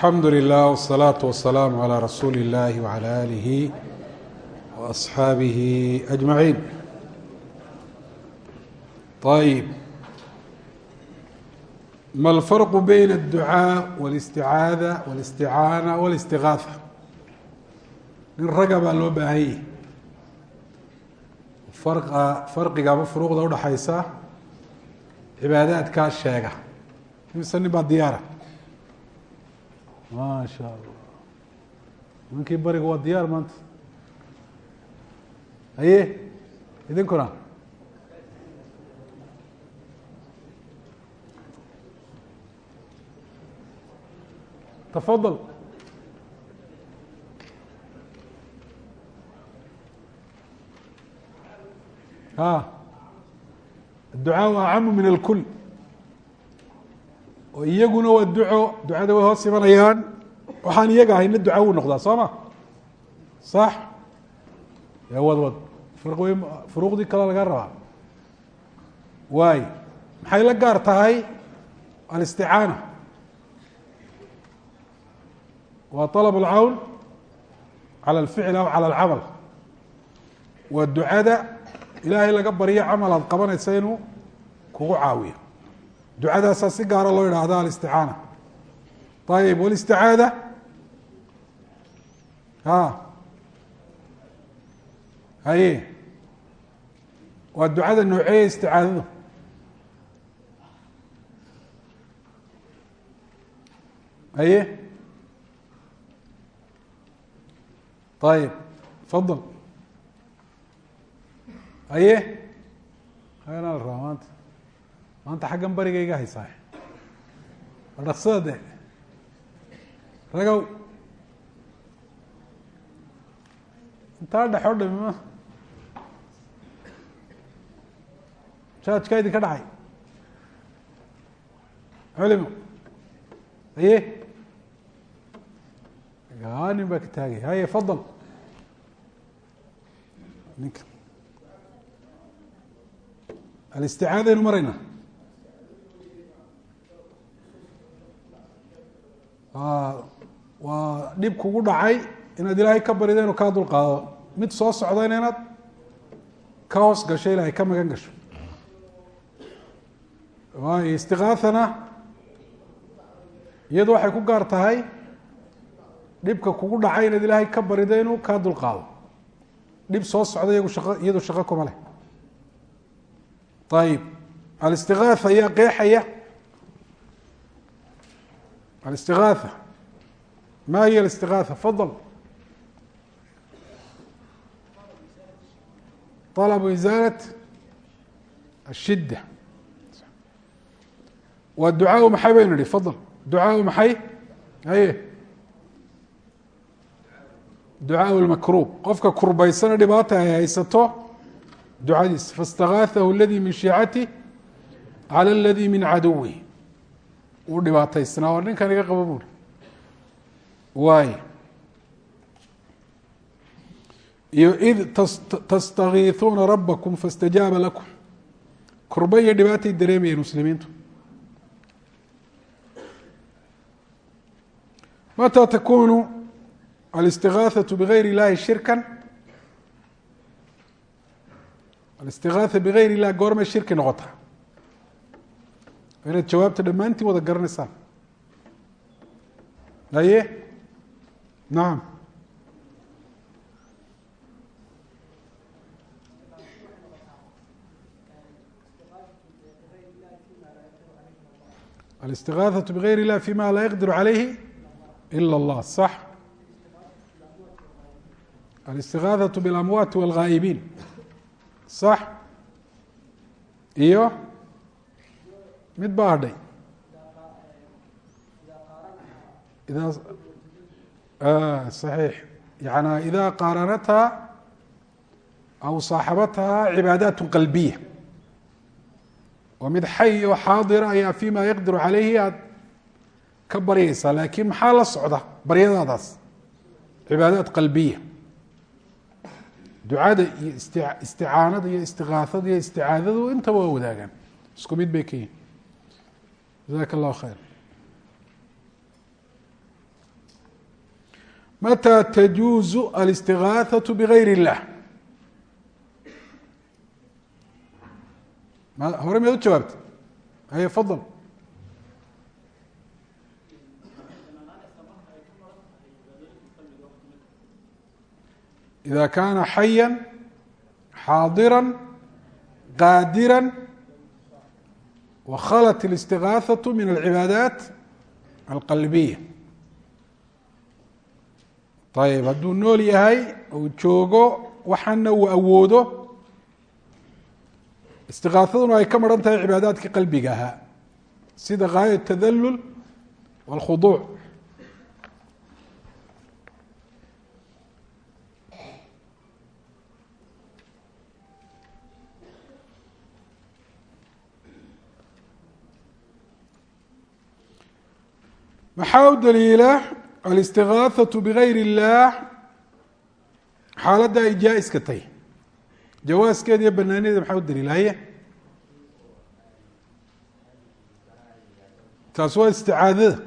alxamdu lilah wsalaatu wasalaamu calaa rasuuli illaahi wacalaa aalihi wa asxaabihi ajmaciin ayib ma alfarqu bayna adducaa walisticaada walisticaana walistigaatha nin raga baa loo baahan yahi farqa farqigaaba furuuqda udhaxaysa cibaadaadkaa sheega. Imise nin baa diyaara ma sha allah nimankii bariga waa diyaar maanta? Haye idinkuna? Tafadal a adducaa acamu min alkul oo iyaguna waa duco ducada way hoos imanayaan waxaan iyaga ahayna duca wuu noqdaa soo ma sax ya wad wad farqi furuuqdii kale laga rabaa waay maxay la gaar tahay alisticaana waa طalb اlcawn calى اlficl aw calى اlcamal waa ducada ilaahay laga baryo camal aad qabanaysa inuu kugu caawiyo ducadaasaa si gaara loo yidhaahda alisticaana. Ayib walisticaada? A haye. Waa ducada nooceeya isticaadadu? Haye. Ayib fadal haye. La rabaa maanta maanta xaggan bariga iga haysaa waa dhaksada de ragow intaa dhexo dhamima jaajka idinka dhacay. Culimo haye nin baa ka taagay. Haye fadal. Ninka. Alisticaadaynu marayna waa dhib kugu dhacay inaad ilaahay ka barido inuu kaa dulqaado. Mid soo socdayna inaad ka hoos gasho ilaahay ka magan gasho. Waayo istikaathana iyadu waxay ku gaar tahay dhibka kugu dhacay inaad ilaahay ka barido inuu kaa dulqaado. Dhib soo socda iyagu shaqo iyadu shaqo kuma leh. Ayib alistigaatha ayaa qeexaya alistigaatha ma hiy alistigaatha fadal طلب إزالة الشدة waa duعاء maxay baynu nihi fضل duعاء maxay aye duعاء الmakروب qofka kurbaysana dhibaata ay haysato ducadiis faاstغاaثahu اladي min شhiicatه عalى اladي min caduwih uu dhibaataysnaa oo ninkan iga qabo buri waay iyo id tastakiiثuuna rabakm faاstajaaba lakum kurba iyo dhibaatay dareemayeen muslimiintu matى takunu الاstigاaثaة bغayr الlahi shirka الاstigاaثa bغayr الlah goormay shirki noqota inaad jawaabta dhammaantiin wada garanaysaan haye naam الاstigاaثaة bغayr الlah fيma laa yqdir عalayhi إlا الlah صح الاstigاaثaة bاlamwaati والغaaئbiin صح iyo mid baa hadhay صaxiix ah, yanaa idaa qaaranathaa aw saaxabathaa cibaadaat qalbiya. Oo mid xay oo xaadira ayaa fi ma yaqdiru calayhi aad ka baryaysaa laakiin maxaa la socda baryadaadaas? Cibaadaat qalbiya. Ducada iyo isticaanada iyo istigaasada iyo isticaadadu intaba waa wadaagaan. Isku mid bay ka yihiin jazaaka allahu khayr matى تجuز الاsتiغاaثaة بغayr الlah hore miyaad u jawaabta haye fضل إذا كان حيا xاaضرا قاadرا وkhلت الاsتiغاaثaة من العباadات الqلبية ayb hadduu nool yahay uu joogo waxana uu awoodo istiqaaaduna ay ka maran tahay cibaadaadka qalbiga ahaa sida gaaya التadلل والkhuضوع maxaa u daliila alistiغaaثaة bغayr الlah xaaladda ay jaa-iska tahy jawaaskeeda iyo banaanadeeda maxaa u daliila haye taas waa isticaadada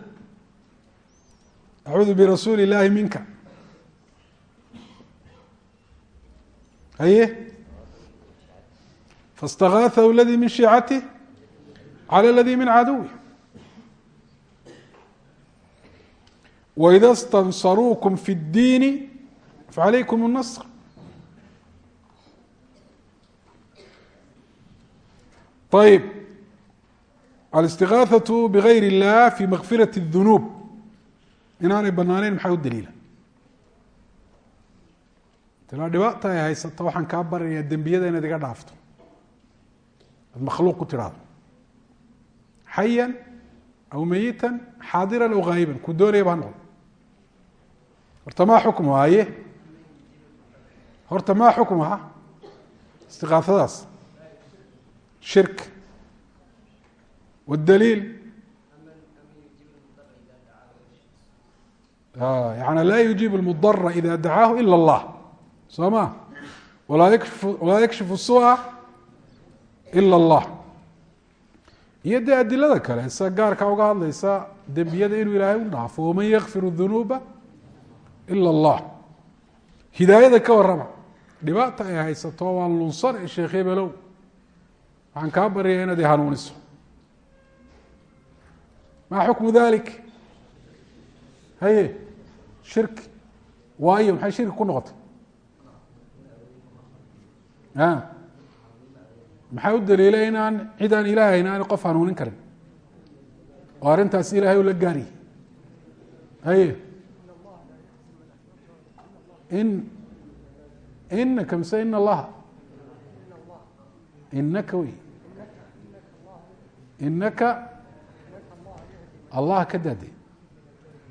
acuudu birasuuli الlahi minka haye faاstغaaثahu اladي min shiicatih calى اladي min caduwih وإda اsتنصروكم في الdين فعaليكم النصر طيب الاsتiغاaثة بغayr الlah في مغفiraة الذuنوب inaanay banaaneyn maxaa u daliila tilaa dhibaata ay haysata waxaan kaa baryayaa dembiyada inaad iga dhaafto ad makhluuq ku tidhaahdo xaya aw meyita xaadira aw غaayiba ku doonaya ba noqdo horta maa xukmu haye horta maa xukmuha istiqaafadaas shirk wاdaliil yani laa yujiib اlmudara ida dacaahu ila اllah soo ma walaa yakf walaa yakshifu الsu'a ila اllah iyo dee adilada kale sida gaarka uga hadlaysa dembiyada inuu ilaahay u dhaafo waman yakfir الdunuuba ila اllah hidaayada ka warrama. Dhibaata ay haysato waan lunsan ee sheekh hebelow waxaan kaa baryaa inaad i hanuuniso. Maa xukmu dalik haye shirki waayo maxay shirki ku noqotay? Maxaa u daliilay inaan cid aan ilaahayna aan qof hanuunin karin? Oo arrintaas ilahay u la gaariyay haye in inaka mise in allaha inaka wey inaka allah ka daade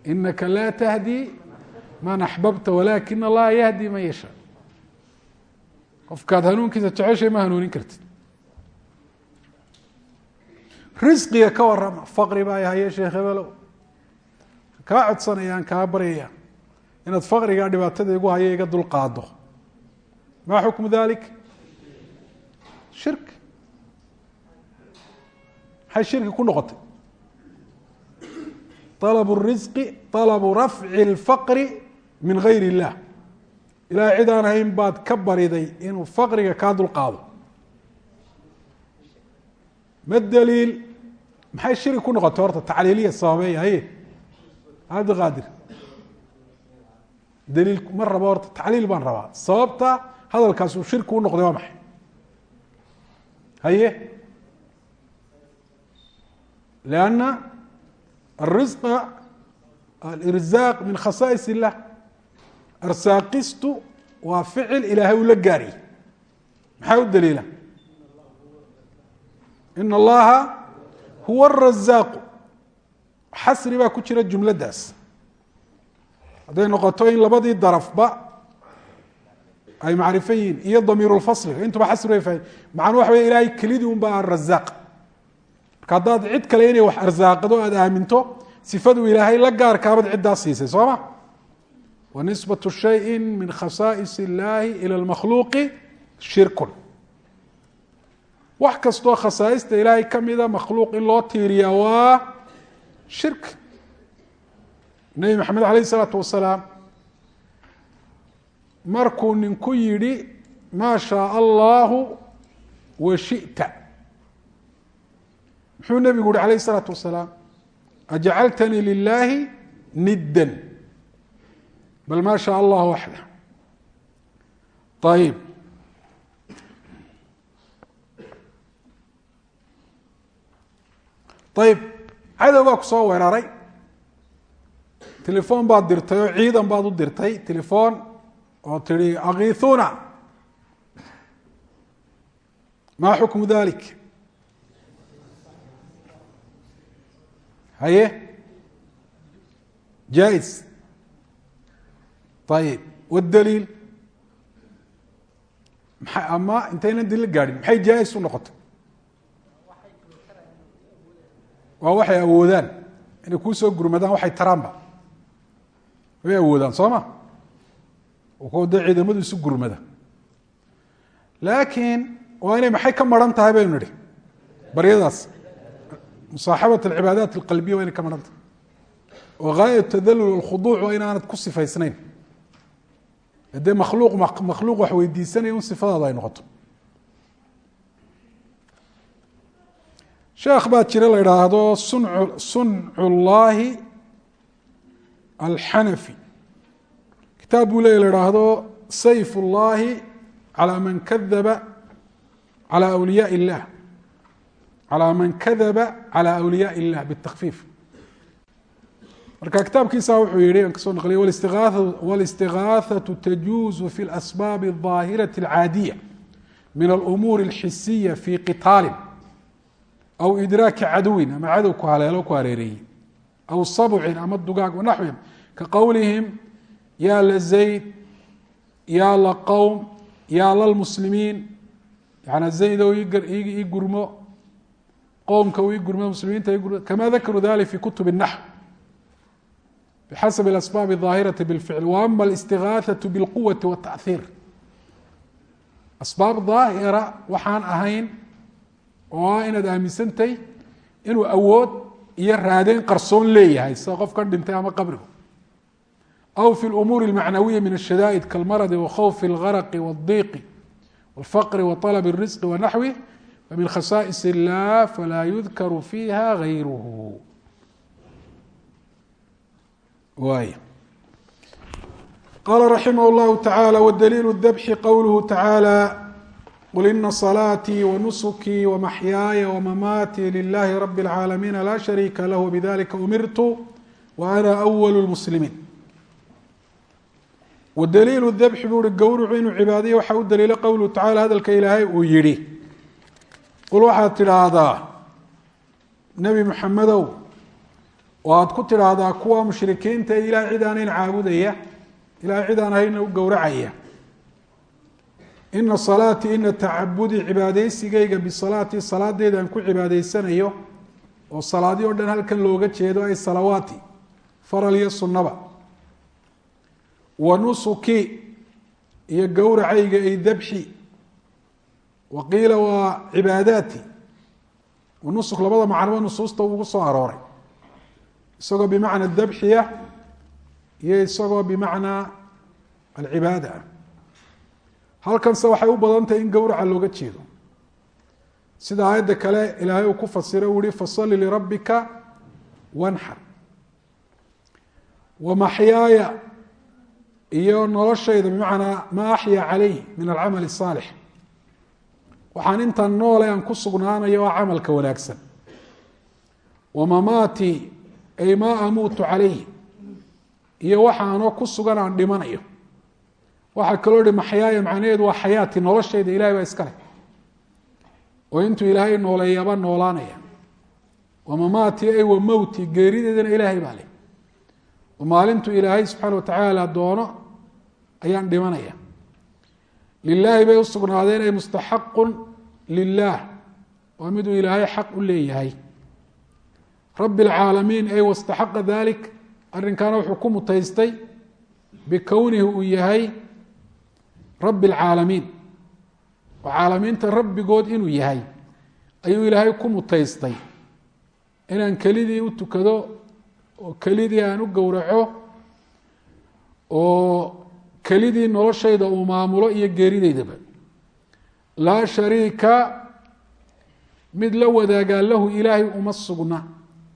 inaka laa tahdi man axbabta walakin allaha yahdi man yashaa qofkaad hanuunkiisa jeceshay ma hanuunin kartid risqiga ka warama faqri baa haye sheekh hebelow kaa codsanayaan kaa baryaya inaad faqriga dhibaatada igu hayo iga dul qaado. Maa xukmu dalik shirk. Maxay shirki ku noqotay. Alabu risqi alabu rafci lfaqri min gayr illah. Ilahay cid ahayn baad ka bariday inuu faqriga kaa dul qaado. Ma daliil? Maxay shirki ku noqotay horta? Tacliiliya sababeeyahaye cabdiqaadir daliil ma rabo horta tacliil baan rabaa. Sababta hadalkaas uu shirki u noqday waa maxay? Haye? Lianna alrisqa alirzaaq min khasaais illah. Arsaaqistu waa ficil ilaahay uu la gaariyey maxaa u daliila? In allaha huwa arazaaqu xasri baa ku jira jumladdaas hadday noqoto in labadii darafba ay macrifo yihiin iyo damiirulfasliga intuba xasri fahay macnuu waxa wey ilaahay kelidii un baa arazaaq marka haddaad cid kale inay wax arsaaqdo aad aaminto sifaduu ilaahay la gaarkaabad ciddaa siisay soo ma wa nisbatu shayi min khasaa'is illaahi ila lmakhluuqi shirkun. Wax kastoo khasaaista ilaahay ka mida makhluuq in loo tiiriyaa waa shirk nebi maxamed alayh isalaatu wasalaam markuu ninku yidhi maa shaa allahu wa shita. Muxuu nebigu uhi alayh الsalaatu wasalaam ajacaltanii lilaahi nidda bal ma shaa allah waxda ayib ayib cadow baa ku soo weeraray telefoon baad dirtay oo ciidan baad u dirtay. Telefoon oo tihi akiisuuna ma xukmu dalik haye? Jaa-is. Ayib wdaliil maa ama intaynan daliil gaadhin maxay jaa-is u noqotay? Waa waxay awoodaan. Inay kuu soo gurmadaan waxay taraanba way awoodaan soo ma? Dee ciidamadu isu gurmada. Laakiin waa inay maxay ka maran tahay baynu nidhi. Baryadaas musaaxabat alcibaadaat alqalbiya waa inay ka maran tahay. Oo tadalul alkhuduuc waa inaanad ku sifaysnayn. Dee makhluuq makhluuq wax weydiisanaya un sifadaada ay noqoto. Sheekh baa jira la idhaahdo sun suncu llaahi alxanafi kitaab buu leya la idhaahdo sayf اllahi calى man kadaba calى awliyaa اllah calى man kadaba calى awliyaa اllah bالtakfiif marka kitaabkiisa wuxuu yihi aan kasoo naqliya wاlistigaaثaةu tajuuzu fi اlasbaabi الظaahiraةi اlcaadiya min alumuuri اlxisiya fi qitaali aw idraaki caduwin ama cadow ku haleelo ku hareereeyey aw sabcin ama dugaag wanaxwihim ka qowlihim yaa la zayd yaa la qowm yaa lalmuslimiin yana zaydow ii gurmo qowmka ii gurmo muslimiinta ii gurmo kama dakaruu dalik fi kutub الnaxw bxasab اlasbaab الظaahiraةi bاlficl waama اlistigaaثaة bاlquwati wالtaأhiir asbaab daahira waxaan ahayn oo ah inaad aaminsantay inuu awood iyo raadeyn qarsoon leeyahay sida qof ka dhintay ama qabrigu aw fi lumuuri اlmacnawiya min ashadaa'id kalmaradi wakhawfi اlgaraqi wاldiiqi wاlfaqri waطalb الrisqi wanaxwih famin khasaa'is اllah falaa yudkaru fiiha gayruhu waay qala raximah اllahu taعalى wdaliil اdabxi qowluhu taعaalى qul ina صlaatii wanusukii wamaxyaaya wamamaatii lilahi rabi اlcaalamiina laa shariika lah bidalika umirtu wa ana أwl اlmuslimiin wadaliilu dabxi buu uhi gowrucu inuu cibaadaya waxaa u daliila qowluhu tacala hadalka ilaahay uu yihi qul waxaad tidhaahdaa nebi muxamedow oo aad ku tidhaahdaa kuwa mushrikiinta ee ilahay cid aanayn caabudaya ilahay cid aan ahayna u gowracaya ina salaatii ina tacabudii cibaadaysigayga bisalaatii salaadeeda aan ku cibaadaysanayo oo salaadii o dhan halkan looga jeedo ay salawaati faral iyo sunnaba wa nusuki iyo gowracayga ay dabxi. Wa qiila waa cibaadaati. Nusuk labada macnoba nusuusta ugu soo arooray. Isagoo bimacna dabxiya iyo isagoo bimacnaa alcibaada. Ah halkanse waxay u badan tahay in gowraca looga jeedo. Sida aayadda kale ilaahay uu ku fasira uu yihi fasalli lirabbika wanxar wa maxyaaya iyo noloshayda bimacnaa maa axyaa calayh min alcamal الsaalix waxaan intaan noole aan ku sugnaanayo oo camalka wanaagsan. Wa mamaatii ay maa amuutu calayh iyo waxaanoo ku sugan aan dhimanayo. Waxaa kaloo hi maxyaaya macnaheedu waa xayaati noloshayda ilahay baa iska leh. Oo intuu ilaahay nooleeyaba noolaanaya. Wa mamaatii ay wa mowti geerideedana ilaahay baa leh. Oo maalintuu ilaahay subxaana wa tacaala doono ayaan dhimanaya lilaahi bay u sugnaadeen ay mustaxaqun lilaah waa miduu ilaahay xaq u leeyahay. Rabi اlcaalamiin ay wastaxaqa dalik arrinkaana wuxuu ku mutaystay bikownihi uu yahay rabi اlcaalamiin oo caalamiinta rabbigood inuu yahay. Ayuu ilaahay ku mutaystay. Inaan kelidii u tukado oo kelidii aan u gowraco oo kelidii noloshayda uu maamulo iyo geeridaydaba laa shariika mid la wadaagaa lahu ilaahay uma sugna.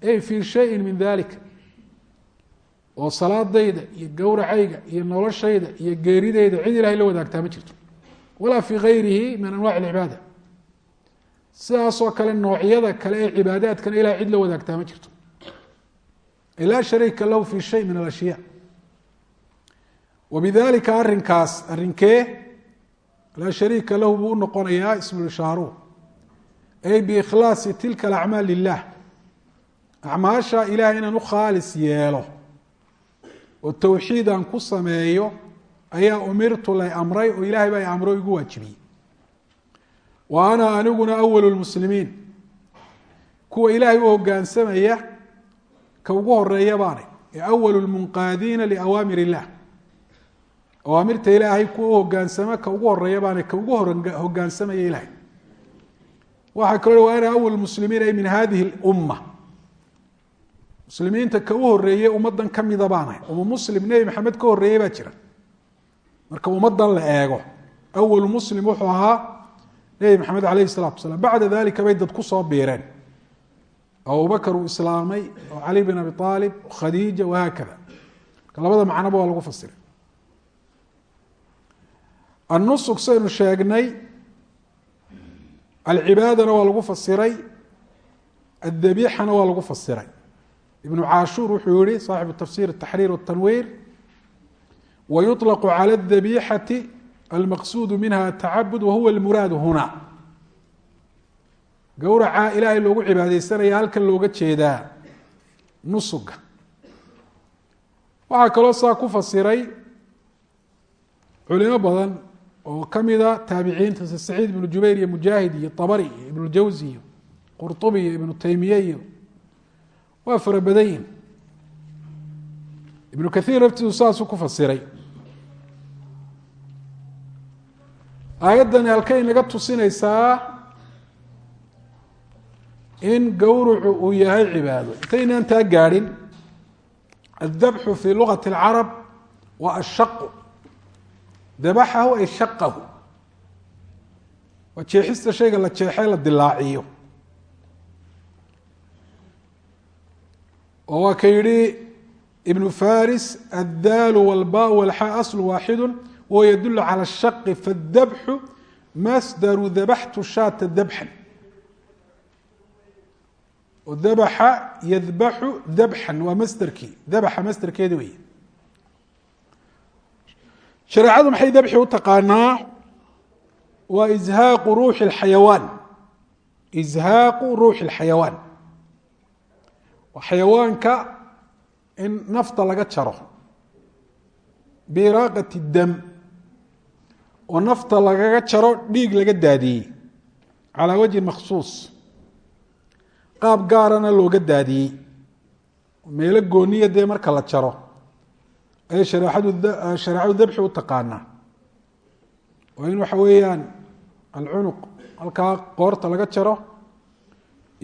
Ay fii shayin min dalika oo salaadayda iyo gowracayga iyo noloshayda iyo geeridayda cid ilahay la wadaagtaa ma jirto. Walaa fii gayrihi min anwaci alcibaada sidaasoo kale noocyada kale ee cibaadaadkana ilahay cid la wadaagtaa ma jirto. Laa shariika lahu fi shay min alashyaa wabidalika arinkaas arinkee laa shariika lahu buu u noqonayaa ismulishaaru ay biikhlaasi tilka alacmaal lilah acmaasha ilahay inaan u khaalis yeelo oo towxiid aan ku sameeyo ayaa umirtu lay amray oo ilahay baa amro igu waajibiyey. Wa ana aniguna awalu lmuslimiin kuwa ilaahay u hogaansamaya ka ugu horreeya baana ee awalu lmunqaadiina liawaamir illah awaamirta ilaahay kuwa hogaansama ka ugu horreeya baana ka ugu hogaansamaya ilahay waxaa kaloo wa ana awal muslimiin ay min hadihi lumma muslimiinta ka u horeeyey ummadan kamida baanahay uma muslim nebi maxamed ka horeeyey baa jira. Marka ummadan la eego awalu muslim wuxuu ahaa nebi maxamed alayh salatu wasalaam. Bacda dalika bay dad ku soo biireen. Abubakr uu islaamay oo cali bin abi aalib khadiija wahaakada marka labada macnoba waa lagu fasiray annusuk saynu sheegnay alcibaadana waa lagu fasiray addabiixana waa lagu fasiray. Ibnu caashuur wuxuu yihi saaxibu tafsir taxriir watanwiir wayuطlaqu cala اdabiixati almaqsuudu minha atacabud wahuwa almuraadu huna. Gowraca ilaahay loogu cibaadeysanaya halkan looga jeedaa nusuga. Waxaa kaloo saa ku fasiray culimo badan oo ka kamida taabiciinta si saciid ibnu jubayr iyo mujaahid iyo abari iyo ibnujawsi iyo qurطubi iyo ibnu taymiye iyo waa fara badan yihiin ibnu kaiir laftiisu saasu ku fasiray. Aayaddan halkay naga tusinaysaa in gowrucu uu yahay cibaado. Intaynaan taa gaadhin addabxu fii lugati اlcarab waa ashaqu dabaxahu ay shaqahu. Waa jeexista shayga la jeexee la dilaaciyo. Oo waa ka yihi ibnu faris addaalu walba walxa aslu waaxidu wahuwa yadulu cala ashaqi faddabxu masdaru dabaxtu shaata dabxan dabaxa yadbaxu dabxan waa masderkii dabaxa masderkeeda weeye shareecadu maxay dabxi u taqaanaa? Waa izhaaqu ruuxi اlxayawaan izhaaqu ruuxi اlxayawaan waa xayawaanka in nafta laga jaro. Biiraaqati dam. Oo nafta lagaga jaro dhiig laga daadiyey. Calaa wajhin makhsuus. Qaab gaarana looga daadiyey. Meelo gooniya dee marka la jaro ayay shareecadu dabxi u taqaanaa. Waa in waxa weeyaan alcunuq halkaa qoorta laga jaro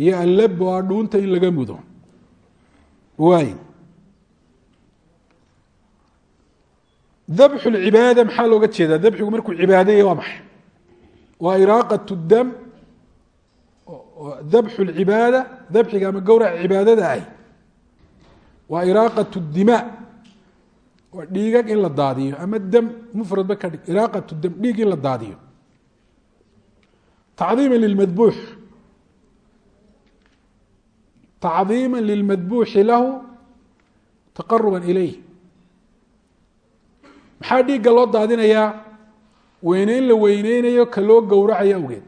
iyo allab oo a dhuunta in laga mudo. Waay dabxu lcibaada maxaa looga jeedaa? Dabxigu markuu cibaadaya waa maxay? Waa iraaqat dam dabxu lcibaada dabxiga ama gowraca cibaadada ah waa iraaqat dimaa waa dhiigag in la daadiyo ama dam mufradba ka dhig iraaqat dam dhiig in la daadiyo. Tacdiima lilmadbuux tacdiima lilmadbuuxi lahu taqaruba ilayh maxaa dhiigga loo daadinayaa? Weyneyn la weyneynayo ka loo gowracayo awgeed.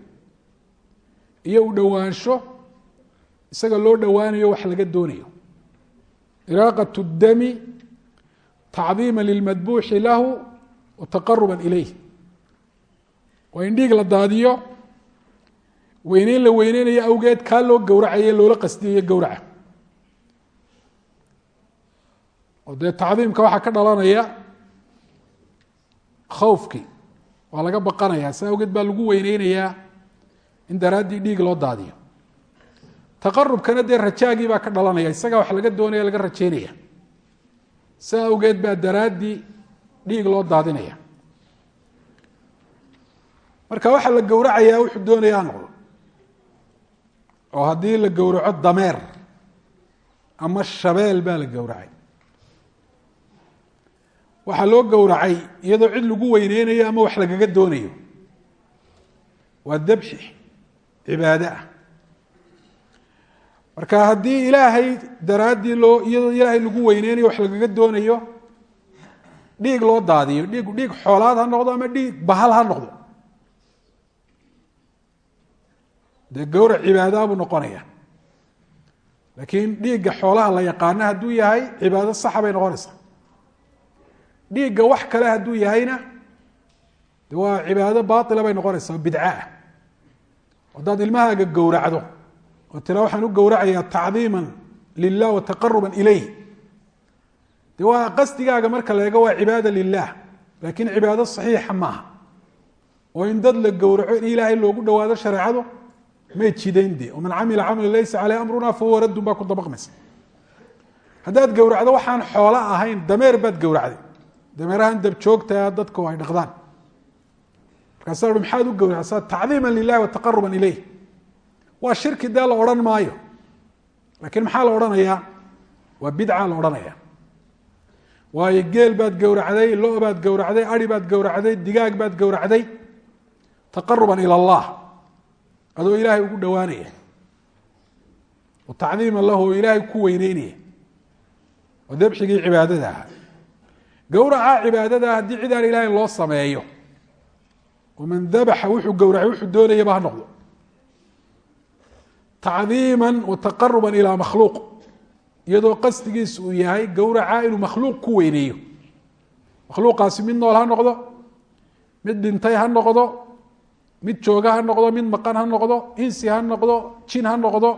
Iyo u dhowaansho isaga loo dhowaanayo wax laga doonayo. Iraaqat اdami tacdiima lilmadbuuxi lahu wa taqaruba ilayh waa in dhiig la daadiyo weyneyn la weyneynayo awgeed kaa loo gowracayo loola qasdiyayo gowraca oo dee tacdiimka waxaa ka dhalanaya khawfkii waa laga baqanaya si awgeed baa lagu weyneynayaa in daraaddii dhiig loo daadiyo taqarubkana dee rajaagii baa ka dhalanaya isagaa wax si awgeed baa daraaddii dhiig loo daadinaya. Marka waxaa la gowracayaa wuxuu doonaya ha noqdo. Oo haddii la gowraco dameer ama shabeel baa la gowracay. Waxaa loo gowracay iyadoo cid lagu weyneynayo ama wax lagaga doonayo. Waa dabxi cibaade ah marka haddii ilaahay daraaddii loo iyadoo ilaahay lagu weyneynayo wax lagaga doonayo dhiig loo daadiyo dhiig dhiig xoolaad ha noqdo ama dhiig bahal ha noqdo. Dee gowrac cibaadaha buu noqonaya. Laakiin dhiigga xoolaha la yaqaano hadduu yahay cibaado saxa bay noqonaysaa. Dhiigga wax kale hadduu yahayna waa cibaado baila bay noqonaysaa bidca ah. Haddaad ilmahaaga gowracdo oo tira waxaan u gowracayaa tacdiiman lilah wa taqaruban ilayh. De waa qasdigaaga marka la waa cibaada lilah laakiin cibaado saxiixa maaha. Oo in dad la gowraco in ilaahay loogu dhawaado shareecadu may jidayn de man camila camala laysa caleyh amruna fahuwa raddun baa ku dabaqmaysa. Haddaad gowracdo waxaan xoolo ahayn dameer baad gowracday. Dameerahan dabjoogtaa dadku ay dhaqdaan. Markaasa i maxaad u gowracsaa tacdiima lilahi wa taqaruban ilayh waa shirki dee la odhan maayo. Laakiin maxaa la odhanayaa? Waa bidca la odhanaya waayo geel baad gowracday lo baad gowracday ari baad gowracday digaag baad gowracday taqaruban ila allah. Adoo ilaahay ugu dhowaanaya. Wa tacdiima lahu oo ilaahay ku weyneynaya oo dabxigii cibaadada ahaa gowraca cibaadada haddii cid aan ilaahay loo sameeyo. Oo man dabaxa wuxuu gowracay wuxuu doonayaba ha noqdo tacdiima wa taqaruba ilaa makhluuq iyadoo qasdigiis uu yahay gowraca inuu makhluuq ku weyneeyo. Makhluuqaasi mid nool ha noqdo mid dhintay ha noqdo mid jooga ha noqdo mid maqan ha noqdo insi ha noqdo jin ha noqdo.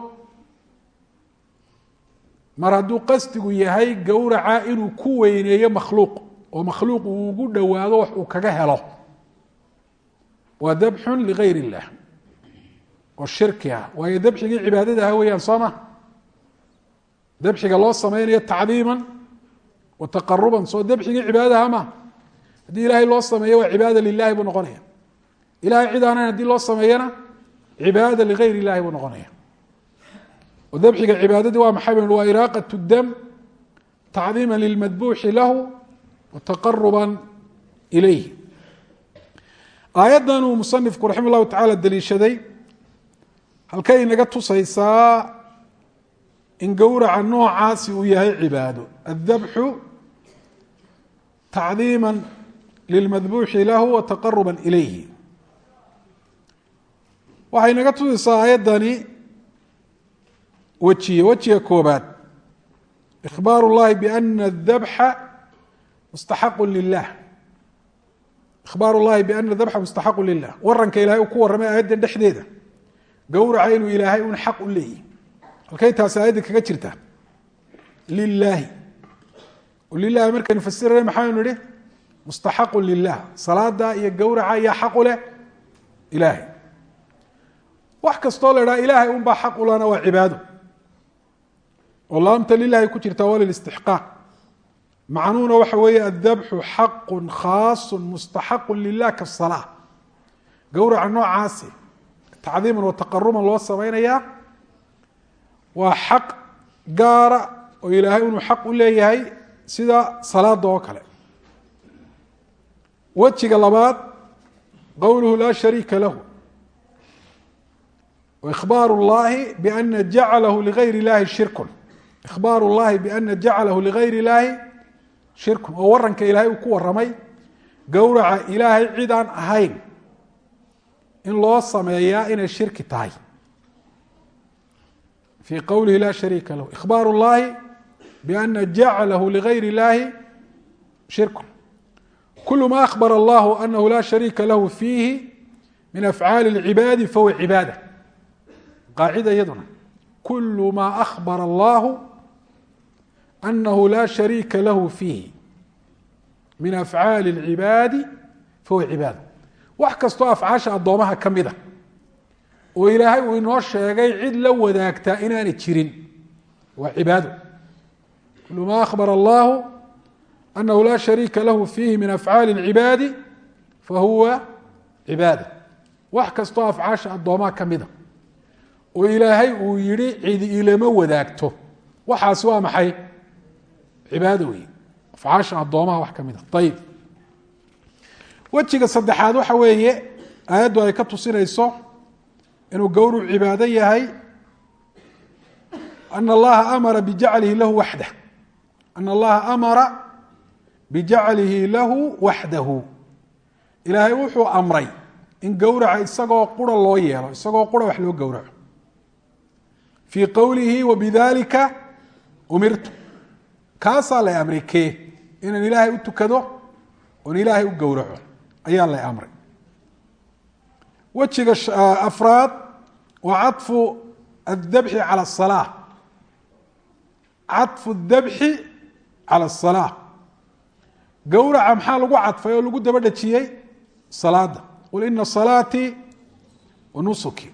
Mar hadduu qasdigu yahay gowraca inuu ku weyneeyo makhluuq oo makhluuq uu ugu dhowaado wax uu kaga helo. Waa dabxun ligayr illah oo shirki ah waayo dabxigii cibaadada aha weeyaan soo ma? Dabxiga loo sameynayo tacdiiman wa taqaruban soo dabxigii cibaadadaha ma? Haddii ilaahay loo sameeyo waa cibaada lilahi buu noqonaya. Ilahay cid haddii loo sameeyana cibaada ligayr illahi buu noqonaya. Oo dabxiga cibaadadii waa maxay ba waa iraaqat dam tacdiima lilmadbuuxi lahu wa taqaruba ilayh aayaddan uu musanifku raxima tacala daliishaday halkay naga tusaysaa in gowraca noocaasi uu yahay cibaado. Addabxu tacdiima lilmadbuuxi lahu wataqaruba ilayhi. Waxay naga tusaysaa ayaddani wejiye wejiga koobaad. Ikhbaar llahi bana adabxa mustaxaqu lilah ikhbaar llahi biana dabxa mustaxaqu lilah waranka ilahay uu ku warramay aayaddan dhexdeeda gowraca inuu ilaahay un xaq u leeyahy halkay taasi aayadda kaga jirta? Lilaahi lilahi markaynu fasirana maxaanu nihi mustaxaqu lilah salaada iyo gowraca iyo xaqu leh ilaahay. Wax kastoo la idhaha ilaahay un baa xaq ulana waa cibaado. Oo laamta ku jirta waa lilistixqaaq macnuhuna waxa weeye addabxu xaqu khaasu mustaxaqu lilah kasalaa gowraca noocaasi tacdiiman wa taqaruban loo samaynayaa waa xaq gaara oo ilaahay inuu xaq u leeyahay sida salaada oo kale wejiga labaad qowluhu laa shariika lahu ikhbaar اllahi bana jacalahu ligayr اllahi shirkun ikhbaar اllahi bana jacalahu ligayr اllahi shirkun oo waranka ilaahay uu ku waramay gowraca ilaahay cid aan ahayn in loo sameeyaa inay shirki tahay fii qowlihi laa shariika lahu ikhbaar اllahi bana jacalahu ligayr اllahi shirkun kul ma akhbar allahu anahu la shariika lahu fiihi min afcaali اlcibaadi fahuwa cibaada qaacida iyaduna kul ma akhbar allahu anahu la shariika lahu fiihi min afcaali اlcibaadi fahuwa cibaada wax kastoo afcaasha addoomaha ka mida oo ilaahay uu inoo sheegay cid la wadaagtaa inaanay jirin waa cibaado. Kul ma akhbar allahu anahu laa shariika lahu fiihi min afcaali اlcibaadi fahuwa cibaada. Wax kastoo afcaasha addoomaa ka mida oo ilaahay uu yihi cidi ilama wadaagto waxaasi waa maxay? Cibaado wey afcaasha addoomaha wax ka mida ayib wejiga saddexaad waxa weeye aayaddu ay ka tusinayso inuu gowruc cibaado yahay ana allaha amara bijaclihi lahu waxdah ana allaha amara bijaclihi lahu waxdahu. Ilaahay wuxuu amray in gowraca isagoo qura loo yeelo isagoo qura wax loo gowraco. Fii qowlihi wabidalika umirtu. Kaasaa la amray kee? Inaan ilaahay u tukado oon ilaahay u gowraco ayaa la amray wejiga afraad waa caطfu adabxi calى الsalaa caطfu اdabxi calى الsalaa gowraca maxaa lagu cadfay oo lagu daba dhejiyey salaada qul ina salaatii wa nusuki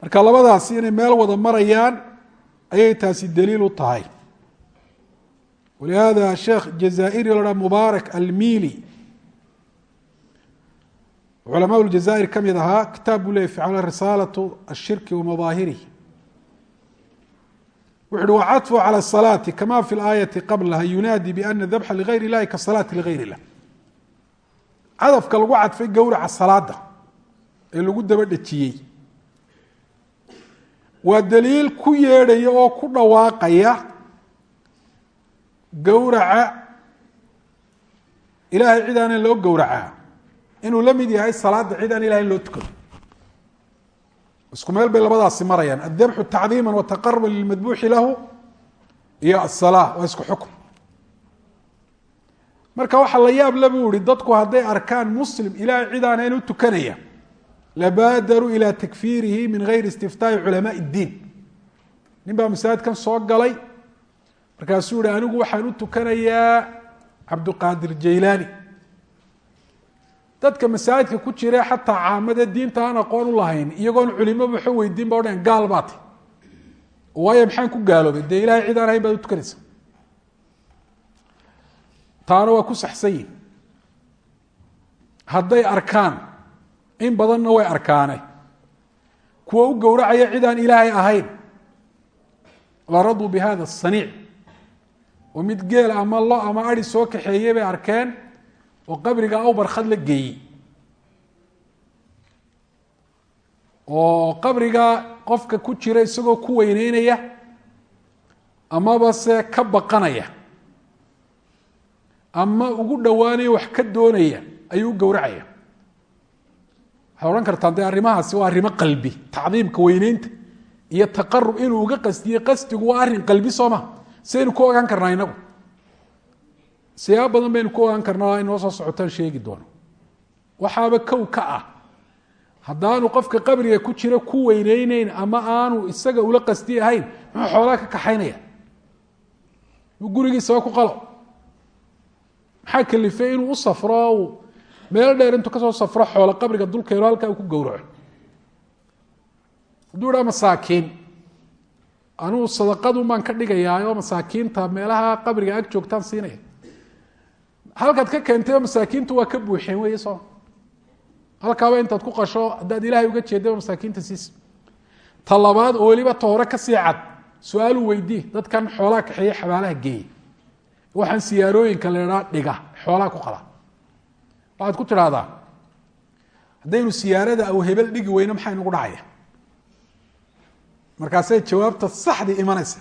marka labadaasi inay meel wada marayaan ayay taasi daliil u tahay walihada sheekh jazaa'iri la ha mubaarak almili culamaa ljazaa'ir ka mid ahaa kitaab buu leeyay ficala risaalatu ashirki wa madaahirihi wuxu uhi wacadfu calى الsalaati kama fi اlaayati qablaha yunaadi biana dabxa ligayr اllahi kasalaati ligayr اllah cadafka lagu cadfay gowraca salaada ee lagu daba dhejiyey waa daliil ku yeedhaya oo ku dhawaaqaya gowraca ilaahay cid aanan loo gowracaa inuu la mid yahay salaada cid aan ilahay loo tukado. Isku meel bay labadaasi marayaan. Addabxu tacdiima wataqaruba lilmadbuuxi lahu iyo asalaa waa isku xukm marka waxaa la yaab la buu dadku hadday arkaan muslim ilahay cid u tukanaya labaadaruu ila takfiirihi min gayri istiftaai culamaa اddiin nin baa masaajidkan soo galay markaasuu yihi anigu waxaan u tukanayaa cabduqaadir jaylaani dadka masaajidka ku jira xataa caamada diinta aan aqoon u lahayn iyagoon culimoba waxo weydiin ba odhan gaal baa tay waayo maxaan ku gaaloobay dee ilahay cid aan ahayn baad u tukanaysa. Taana waa ku saxsan yihiin. Hadday arkaan in badanna way arkaane kuwa u gowracaya cid aan ilaahay ahayn. La raduu bi hada saniic. Oo mid geel ama lo ama ari soo kaxeeyey bay arkeen oo qabriga awbarkhad la geeyey. oo qabriga qofka ku jira isagoo ku weyneynaya amaba se ka baqanaya. ama ugu dhowaanaya wax ka doonaya ayuu gowracaya. Waxaad odhan kartaan dee arrimahaasi waa arrimo qalbi tacdiimka weyneynta iyo taqarub inuu uga qasdiye qasdigu waa arrin qalbi soo ma. Sidaynu ku ogaan karnaa inagu siyaabo badan baynu ku ogaan karnaa inoo soo socotaan sheegi doono. Waxaaba kow ka ah haddaanu qofka qabriga ku jira ku weyneyneyn ama aanu isaga ula qasdi ahayn muxuu xoolaa ka kaxaynaya? Muu gurigiisaba ku qalo? Maxaa kalifay inuu u safro? Meel dheer intuu ka soo safro xoolo qabriga dulkeeno halkaa uu ku gowraco. Hadduu dhaa masaakiin anugu sadaqadun baan ka dhigayaaoo masaakiinta meelaha qabriga ag joogtaan siinaya halkaad ka keentayoo masaakiintu waa ka buuxeen wey soo. Halkaaba intaad ku qasho haddaad ilaahay uga jeedaba masaakiinta siis. Ta labaad oo weliba ta hore ka sii cad. Su'aalu weydii dadkan xoolaha kaxeeye xabaalaha geeye waxaan siyaarooyinka leedhaa dhiga xoolaha ku qala. Waxaad ku tidhaahdaa haddaynu siyaarada aw hebel dhigi weyno maxaa inugu dhacaya? Markaasay jawaabta saxdii imanaysa.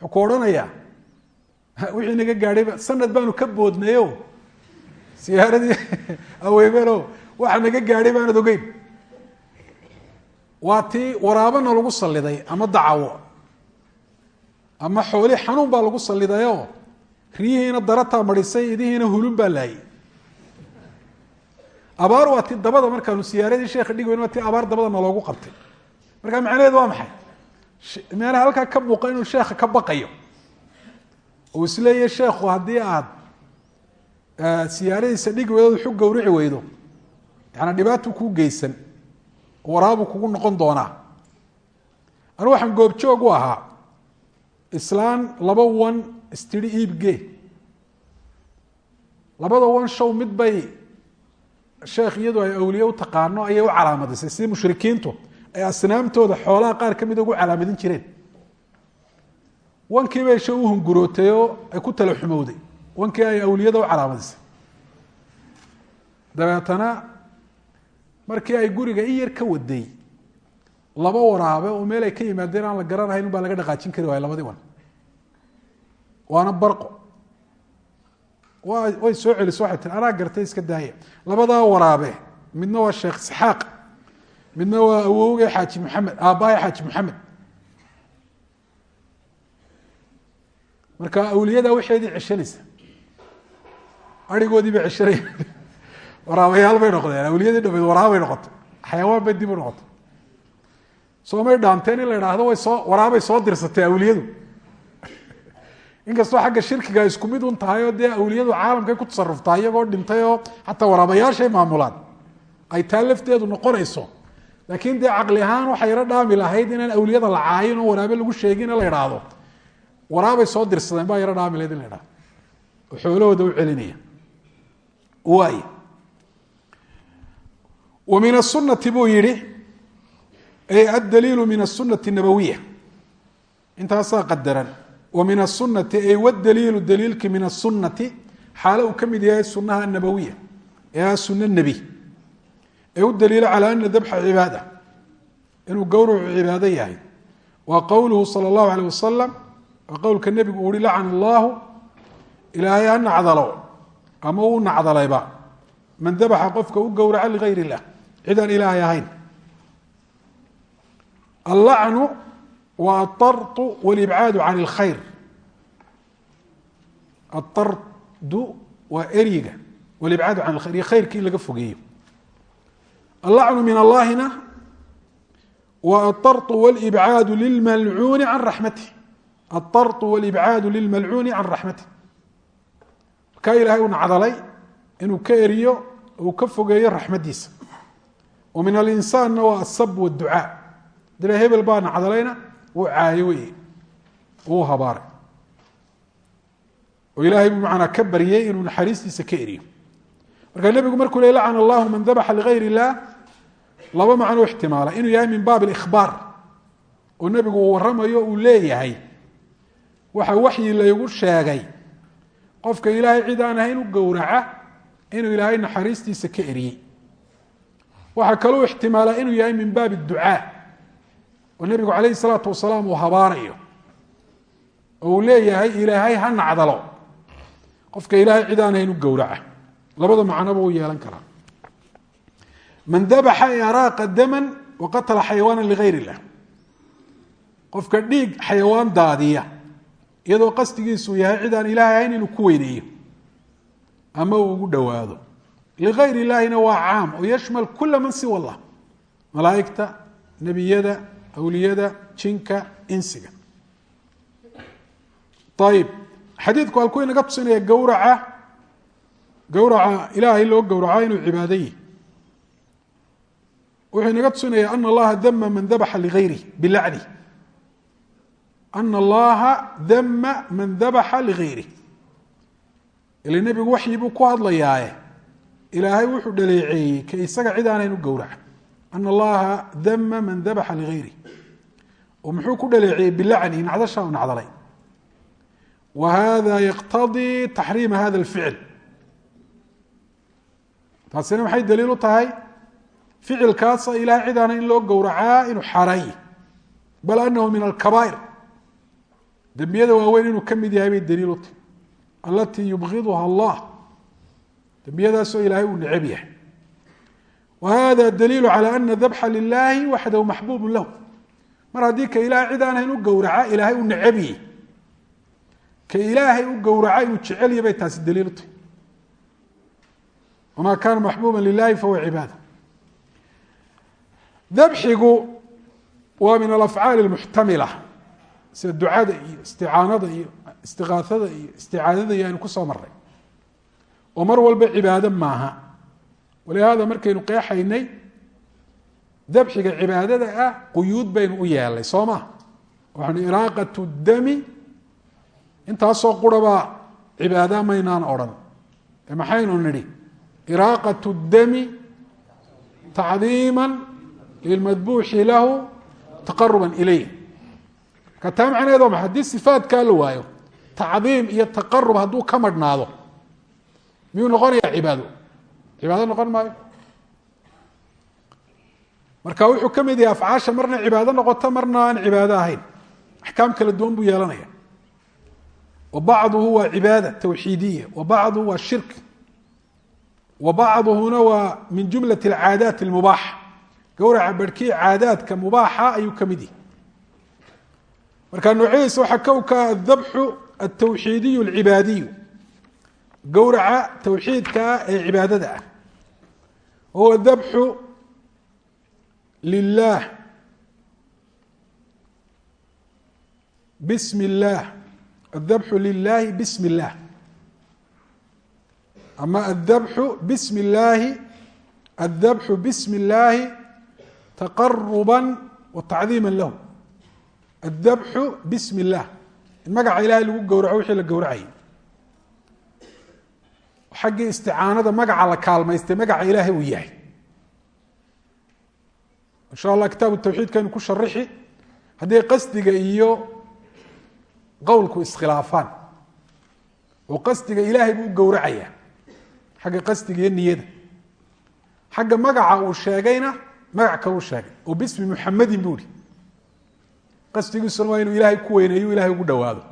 Wuxuu ku odhanayaa wixii naga gaadhayba sanad baanu ka boodnayo siyaaradii awebelo waxa naga gaadhay baanad ogeyn. Waa tii waraabana lagu saliday ama dacawo. Ama xooli xanuun baa lagu salidayoo riyihiina darataa marisay idihiina hulun baa laayay. Abaar waa ti dabada markaanu siyaaradii sheekha dhigi weyn waa ti abaar dabada naloogu qabtay. Marka macnaheedu waa maxay? Meena halkaa ka muuqa inuu sheekha ka baqayo oo isleeyahy sheekhu haddii aad siyaaradiisa dhigi weydo waxu gowrici weydo. Yaana dhibaatu kuu geysan. Waraabuu kugu noqon doonaa. Anu waxaan goobjoog u ahaa. Islaan laba wan istiri iibge. Labada wan show mid bay sheekh iyadu ay awliye u taqaano ayay u calaamadisay. Sidii mushrikiintu ay asnaamtooda xoolaha qaar ka mida ugu calaamadin jireen wankii bay sha u hungurootay oo ay ku tala xumowday. Wankii ay awliyada u calaamadisay dabeetana markii ay guriga in yar ka waday laba waraabe oo meel ay ka yimaadeen aan la garanahayn un baa laga dhaqaajin kari waaya labadii wan. Waana barqo. Wa way soo celiso waxay tiri anaa gartay iska daaya labadaa waraabe midna waa sheekh isxaaq midna waa awowge xaaji maxamed aabbahay xaaji maxamed marka awliyada waxeedii ceshanaysa. Arigoodii bay ceshanaya waraabayaal bay noqdeen awliyadii dhameed waraabay noqotay. Xayawaan bay dib u noqotay. Soomay dhaanteen in la idhaahdo way soo waraabay soo dirsatay awliyadu. Inkastoo xagga shirkiga isku mid un tahay oo dee awliyadu caalamkay ku tasaruftaa iyagoo dhintay oo xataa waraabayaashay maamulaan. Ay taa lafteedu noqonayso. Laakiin dee caqli ahaan waxay yaro dhaami lahayd inaan awliyada la caayin oo waraabe lagu sheegin la idhaahdo waraabay soo dirsadeen baa yaro dhaamileed in la oo xoolahooda u celinaya. Waay wa min asunati buu yihi ay addaliilu min asunati nabawiya intaasaa qadaran. Wa min asunati ay wadaliilu daliilki min asunati xaalo uu ka mid yahay sunaha nabawiya ee ah sunno nebi. Ee u daliila calaa ana dabxa cibaada. Inuu gowracu cibaado yahay. Waa qowluhu sala allahu aleyh wasalam waa qowlka nebigu uu uhi lacana allaahu ilaahay ha nacdalo ama uu nacdalayba man dabaxa qofka u gowraca ligayr illah cid ilaahay ahayn. Allacnu waa aardu walibcaadu can ilkhayr aardu waa eryiga walibcaadu can ilkhayr iyo khayrka in laga fogeeyo. Allacnu min allaahina waa aardu walibcaadu lilmalcuuni can raxmatih aru wlibcaadu lilmalcuuni can raxmati markaa ilaahay u nacdalay inuu ka eriyo uu ka fogeeyo raxmadiisa wa min alinsaanna waa asab wducaa dila hebel baa nacdalayna uu caayo wey uu habaaray oo ilaahay buu manaa ka baryey inuu naxariistiisa ka eriyo marka nebigu markuu le lacana allahu man dabaxa ligayr illaah laba macnuu ixtimaala leeyahay waxaa waxyi laygu sheegay. Qofka ilaahay cid aan ahayn u gowraca inuu ilaahay naxariistiisa ka eriyey. Waxaa kalou ixtimaalaa inuu yahay min baabi ducaa oo nebigu calayhi salaatu wasalaam uu habaarayo. Oo uu leeyahay ilaahay ha nacdalo. Qofka ilaahay cid aan ahayn u gowraca. Labada macnoba uu yeelan karaa. Man dabaxa ee daman wa waqatala xayawaana ligayr illah. Qofka dhiig xayawaan daadiya iyadoo qasdigiisu yahay cid aan ilaahay ahayn inuu ku weyneeyo ama uu ugu dhowaado. Ligayr illaahina waa caam oo yashmal kula man siwa allah. Malaaigta nebiyada awliyada jinka insiga. Ayib xadiidku halkuu inaga tusinaya gowraca gowraca ilaahay loo gowraco inuu cibaado yihi wuxuu inaga tusinaya ana allaha dama man dabaxa ligayrih bilacni ana allaha dama man dabaxa ligayrih ila nebigu waxyi buu ku hadlayaaye ilaahay wuxuu dhaleeceeyey ka isaga cid aanayn u gowraca ana allaha dama man dabaxa ligayrih oo muxuu ku dhaleeceeyey bilacni nacdasha u nacdalay wa hada yaqtadii taxriima hada اlficil taasina maxay daliil u tahay ficilkaasa ilahay cid aana in loo gowracaa inuu dembiyada waaweyn inuu ka mid yahay bay daliil u tahay. Alatii yubgiduha allah. Dembiyadaasoo ilaahay uu necab yahay. Wa daliilu calى ana dabxa lilahi waxdahu maxbuub lahu. Mar haddii ka ilahay cid aan u gowraca ilaahay uu necabye ka ilaahay u gowraca inuu jecelya bay taasi daliil u tahay. Wma kana maxbuuba lilahi fahuwa cibaada. Dabxigu waa min alafcaali اlmuxtamila sida ducada iyo isticaanada iyo istiqaaada iyo isticaadada iyo aynu ku soo maray oo mar walba cibaado maaha. Walihaada markaynu qeexaynay dabxiga cibaadada ah quyuud baynu u yeelnay soo maa waxaan iraaqatu dami intaasoo qurabaa cibaada maynaan odhan. Ee maxaynu nidhi? Iraaqatu dami tacdiima lilmadbuuxi lahu taqaruba ilayh taa macnaheed waa haddii sifaatkaa la waayo tacdiim iyo taqarub hadduu ka madhnaado miyuu noqonayaa cibaado? Cibaado noqon maayo? Marka wuxuu ka mid yahay afcaasha marna cibaado noqoto marna aan cibaado ahayn. Axkaam kala duwan buu yeelanaya. Wa waa cibaada tawxiidiya wa waa shirk wa waa min jumlat alcaadaat almubaaxa. Gowraca barhkii caadaadka mubaaxa ayuu ka mid yahay marka noocyadiisa waxaa kowka adabxu altawxiidiyu alcibaadiyu gowraca tawxiidka ah ee cibaadada ah wahuwa dabxu lilah bismi اllah adabxu lilahi bismi اllah ama adabxu bismi اllaahi adabxu bismi اllaahi taqaruba wa tacdiima lahu adabxu bismi اllah in magaca ilahay lagu gowraco wixii la gowracayay xaggii isticaanada magaca la kaalmaystay magaca ilaahay uu yahay insha allah kitaabu tawxiidkaynu ku sharixi hadday qasdiga iyo qowlku iskhilaafaan oo qasdiga ilaahay buu u gowracaya xagga qasdiga iyo niyada xagga magaca uu sheegayna magac kaluu sheegay oo bismi muxamedin buu ihi qasdigiisuna waa inuu ilaahay ku weyneeyo ilahay ugu dhawaado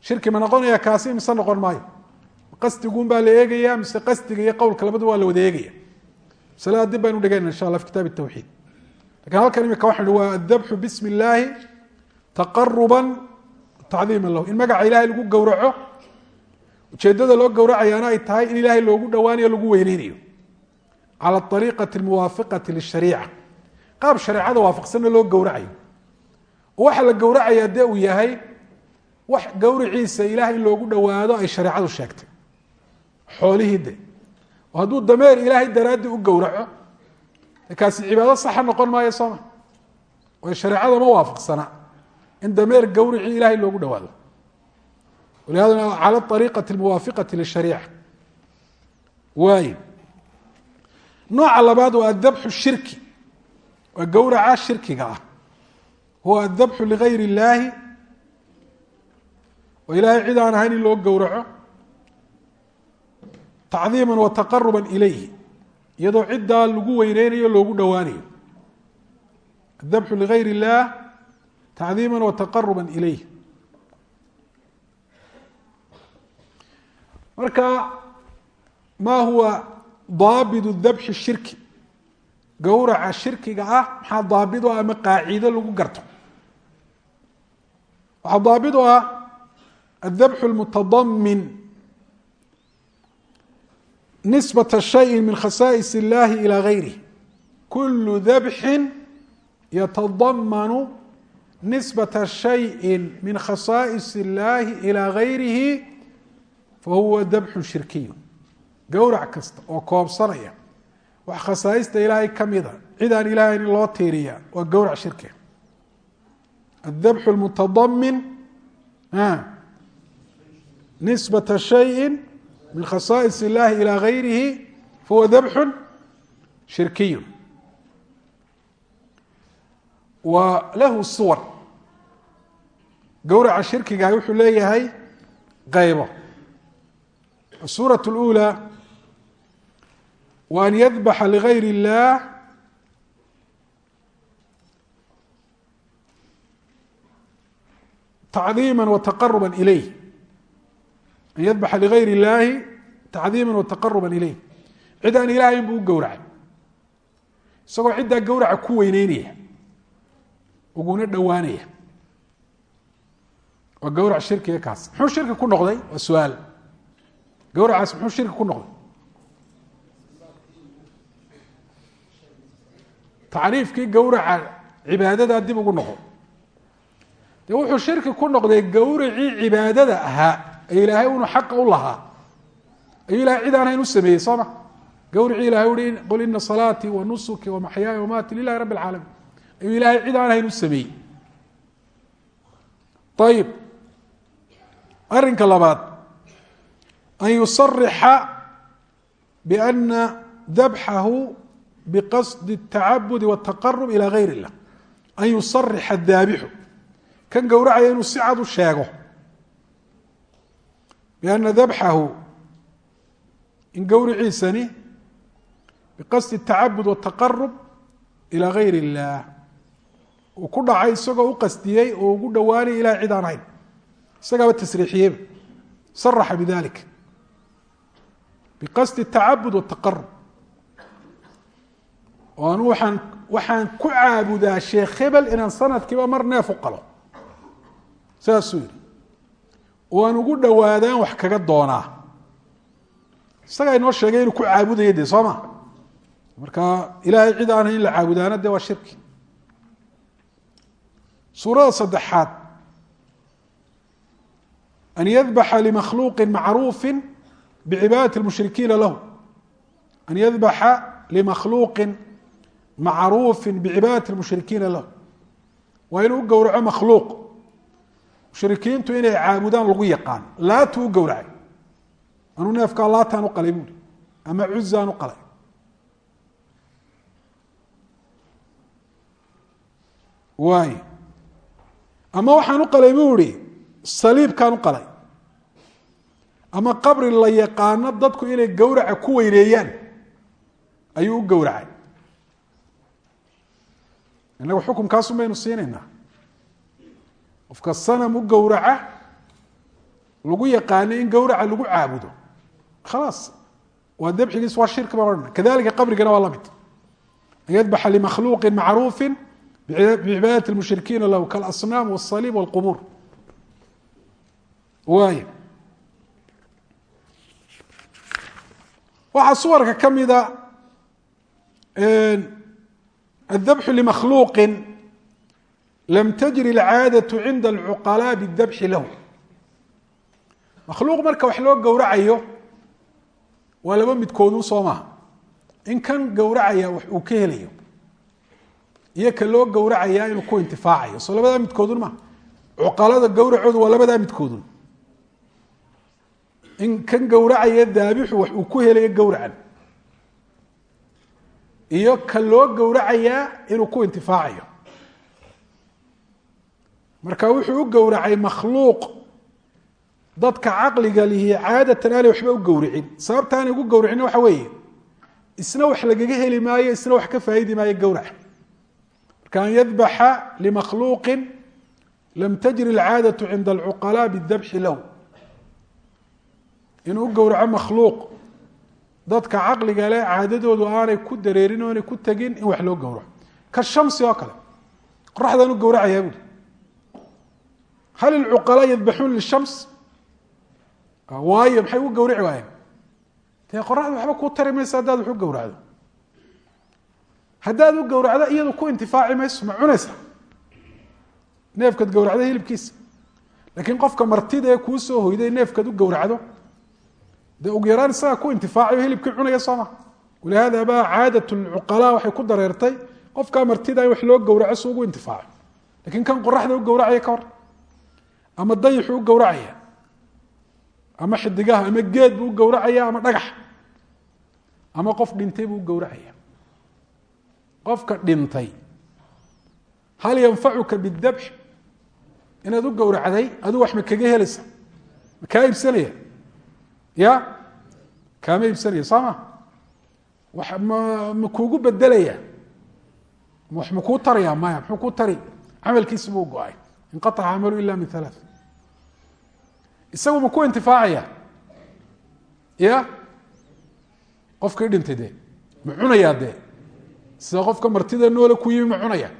shirki ma noqonaya kaasi mise noqon maayo. Qasdiguun baa la eegaya mise qasdiga iyo qowlka labadu waa la wada eegaya. Masalada dib baynu dhigayna insha allah fi kitaab tawxiid. Lakin halkan imika waxaan waa adabxu bismi illaahi taqaruba tacdiima lahu in magaca ilahay lagu gowraco ujeedada loo gowracayaana ay tahay in ilaahay loogu dhawaanayo lagu weyneynayo cala ariiqati almuwaafiqati lishariica. Qaab shareecada waafaqsanna loo gowracayo oo waxaa la gowracayaa dee uu yahay wax gowriciisa ilahay in loogu dhawaado ay shareecadu sheegtay. Xoolihii de hadduu dameer ilaahay daraaddii u gowraco kaasi cibaado saxa noqon maayo sooma. Oo shareecada ma waafaqsana in dameer gowricii ilahay loogu dhawaado walihada cala ariiqati almuwaafiqati lishariica waay nooca labaad waa adabxu shirki. Waa gowraca shirkiga ah huwa adabxu ligayr illaahi oo ilaahay cid aan ahayn in loo gowraco tacdiima wa taqaruba ilayhi. Iyadoo ciddaa lagu weyneynayo loogu dhowaanayo. Adabxu ligayr اllah tacdiima wa taqaruba ilayh marka ma huwa daabit dabxi shirki? Gowraca shirkiga ah maxaa daabit u ah ama qaacido lagu garto waxaa daabit u ah adabxu اlmutadamin nisbata shayi min khasaa'is اllahi ilى gayrih kulu dabxin yatadamanu nisbata shayi min khasaa'is اllahi ilى gayrihi fahuwa dabxu shirkiyu gowrac kasta oo koobsanaya wax khasaaista ilaahay ka mida cid aan ilahay in loo tiiriya waa gowrac shirkiga adabxu lmutadamin nisbata shayi min khasaa'is اllahi ilى gayrihi fahuwa dabxu shirkiyu wa lahu suwar gowraca shirkigaah wuxuu leeyahay qaybo الsورة الأولى وأن يذبح لغyr الlah tacdiima wataqaruba ileyh an yadbaxa ligayr illaahi tacdiima wataqaruba ileyh cid aan ilaahayn buu u gowracay. isagoo ciddaa gowraca ku weyneynaya uguna dhowaanaya. waa gowrac shirkiga kaas. muxuu shirki ku noqday? waa suaal. gowracaas muxuu shirki ku noqday? tacriifkii gowraca cibaadadaa dee wuxuu shirki ku noqday gowracii cibaadada ahaa ee ilaahay unu xaqa u lahaa ayuu ilahay cid aan hayn u sameeyey soo ma gowricii ilahay uhi qul ina salaatii wa nusuki wa maxyaaya wamaati lilahi rabbi alcaalamiin ayuu ilaahay cid aan hayn u sameeyey ayib arrinka labaad an yusarixa biana dabxahu biqasdi الtacabudi wالtaqarub ilى gayr اllah an yusarixa daabixu kan gowracaya inuu si cad u sheego. Biana dabxahu in gowriciisani biqasdi tacabud wataqarub ilaa gayr illaah uu ku dhacay isagoo u qasdiyey oo ugu dhowaanay ilahay cid aan ahayn. Isagaaba tasriixiyeyba saraxa bidalik. Biqasdi tacabud wataqarub oo an waxaan waxaan ku caabudaa sheekh hebel inaan sanadkiiba mar neef u qalo saasuu yihi waan ugu dhowaadaan wax kaga doonaa. Isagaa inoo sheegay inuu ku caabudaya de soo ma? Marka ilaahay cid aan in la caabudaana de waa shirki. Suurada saddexaad an yadbaxa limakhluuqi macruufi bicibaadati اlmushrikiina lahu. An yadbaxa limakhluuqi macruufi bicibaadati اlmushrikiina lahu. Waa inuu gowraco makhluuq mushrikiintu inay caabudaan lagu yaqaan laatu u gowracay. Anuu neefkaa laataan u qalay buuri ama cuzaan u qalay. Waay ama waxaan u qalay buu ihi saliibkaan u qalay. Ama qabri la yaqaano dadku inay gowraca ku weyneeyaan ayuu u gowracay. Inagu xukumkaasun baynu siinaynaa qofka sanam u gowraca lagu yaqaano in gowraca lagu caabudo. Khalaas waa dabxigiis waa shirki baan odhana kadalika qabrigana waa la yadbaxa limakhluuqi macruufi bicibaadati lmushrikiina lahu kalasnaam wاsaliib wاlqubuur waay waxaa suwarka ka mida adabxu limakhluuqi lam tajri alcaadatu cinda alcuqalaa bidabxi lahu makhluuq marka wax loo gowracayo waa laba midkoodun soo maha in kan gowracaya wax uu ka helayo iyo ka loo gowracayaa inuu ku intifaacayo soo labadaa midkoodun maha cuqalada gowracoodu waa labadaa midkoodun iyo ka loo gowracayaa inuu ku intifaacayo marka wuxuu u gowracay makhluuq. Dadka caqliga lihi caadatan aanay waxba u gowricin. Sababta ugu gowricin waxa weeye. Isna wax lagaga heli maayo isna wax ka faa'iidi maayo gowraca marka yadbaxa limakhluuqin lam tajri alcaadatu cinda alcuqalaa bidabxi lahu inuu u gowraco makhluuq. Dadka caqliga leh caadadoodu aanay ku dareerin o aanay ku tegin in wax loo gowraco. Ka shamsi oo kale. Qoraxdaan u gowracayaa buuri hal ilcuqalaa yadbaxuun lishams waayo maxay ugu gawrici waayeen dee qoraxda waxba kuu tari maysa haddaad wax u gowracdo haddaad u gowracdo iyadu ku intifaaci mayso ma cunaysa neefkaad gowracda hilibkiisa laakiin qofka martida ee kuu soo hoyday neefkaad u gowracdo dee ugu yaraan isagaa ku intifaacayo hilibkii cunaya sooma walihaada baa caadat lcuqalaa waxay ku dareertay qofkaa martida in wax loo gowraco si ugu intifaaco lakiin kan qoraxda u gowracaya ka ama dayixu u gowracaya ama xidigaha ama geed buu u gowracaya ama dhagax ama qof dhintay buu u gowracaya. Qofka dhintay hal yanfacuka bidabx inaad u gowracday aduu wax kaga helaysa ma kaa ya? Kaama iibsanaya soo ma? Wax ma ma kuugu bedelaya? Wax ma kuu taraya maya? Muxuu kuu tari? Camalkiisi buu go'ay. Inqaaca camalu ila min alaa isagu ma ku intifaacaya? Ya? Qofkii dhintay dee? Ma cunayaa dee? Sida qofka martida noole ku yimi ma cunaya?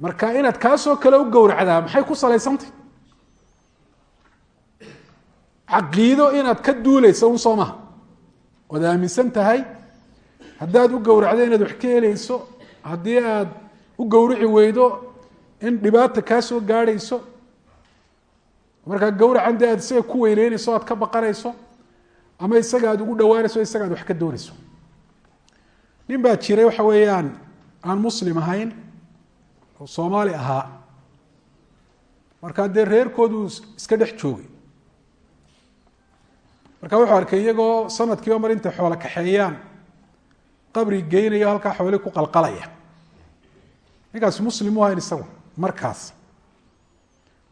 Marka inaad kaasoo kale u gowracdaa maxay ku salaysantay caqiido inaad ka duuleysa un soo maha. Oad aaminsan tahay? Haddaad u gowracdo inaad wax ka helayso haddii aad u gowrici weydo in dhibaata kaa soo gaadhayso markaa gawracan dee aad isaga ku weyneynayso aad ka baqanayso ama isaga aad ugu dhawaanayso isaga aad wax ka doonayso. Nin baa jiray waxa weeyaan aan muslim ahayn oo soomaali ahaa. Markaa dee reerkoodu iska dhex joogay. Marka wuxuu arkay iyagoo sanadkiiba mar intay xoolo kaxeeyaan qabri geynayo halkaa xoolii ku qalqalaya. Ninkaasi muslim u hayn isagu markaas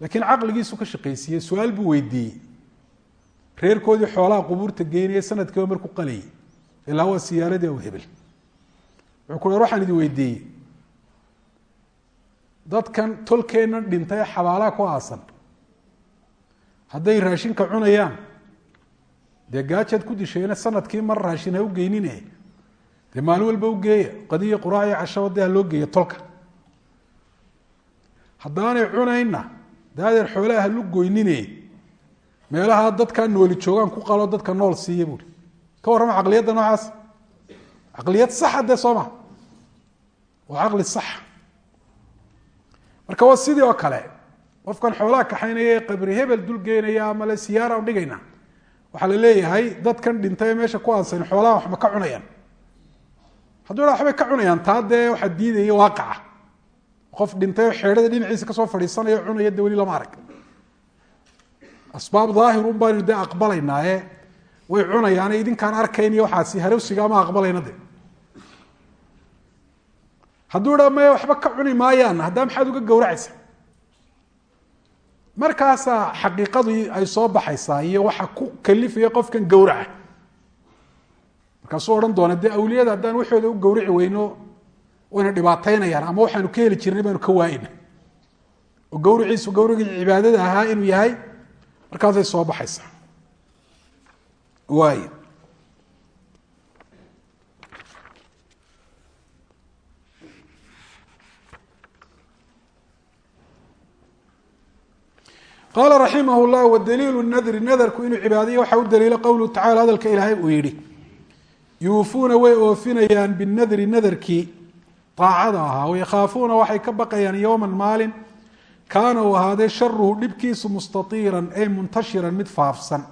laakiin caqligiisu ka shaqaysiiyey su'aal buu weydiiyey. Reerkoodii xoolaha qubuurta geynaya sanadkiiba mar ku qalayay ilaa waa siyaaradii aw hebel wuxuu ku waxaan idin weydiiyey. Dadkan tolkeenna dhintay xabaalaha ku aasan. Hadday raashinka cunayaan dee gaajaad ku disheena sannadkii mar raashin ha u geynine dee maalin walba u geeya qadiya iyo cashaba dee ha loo geeya tolka. Haddaanay cunaynna dee adeer xoolaha halu goynine. Meelaha dadkaa nooli joogaan ku qalo dadka nool siiya buuri ka warrama caqliyadda noocaas. Caqliyad saxa dee soo ma waa caqli saxa marka waa sidii oo kale qofkan xoolaha kaxaynaya ee qabri hebel dul geynaya ama le siyaara u dhigayna waxaa la leeyahay dadkan dhintay meesha ku aansan xoolaha waxma ka cunayaan. Hadduu ha waxbay ka cunayaan taa dee waxaa diidaya waaqaca qof dhintay oo xeedhada dhinaciisa ka soo fadhiisanaya cunaya de weli lama arag. Asbaab daahir un baynu dee aqbalaynaaye way cunayaan idinkaan arkayn iyo waxaasi harawsiga ama aqbalayna de hadduu dha maya waxba ka cuni maayaan haddaa maxaad uga gowracaysa markaasaa xaqiiqadii ay soo baxaysaa iyo waxa ku kalifaya qofkan gowraca. Markaasuu odhan doona dee awliyada haddaan waxooda u gowrici weyno wayna dhibaataynayaan ama waxaanu ka heli jirnay baanu ka waayna oo gawriciisu gawrigii cibaadada ahaa inuu yahay markaasay soo baxaysaa. Waay qaala raximah llah wadaliilu nadri nadarku inuu cibaadaya waxaa u daliila qowluhu tacala hadalka ilaahay uu yihi yuufuuna way oofinayaan binadri nadarkii aacada ahaa wayakhaafuuna waxay ka baqayaan yowman maalin kaana uu ahaaday sharuhu dhibkiisu mustaiiran ay muntashiran mid faafsan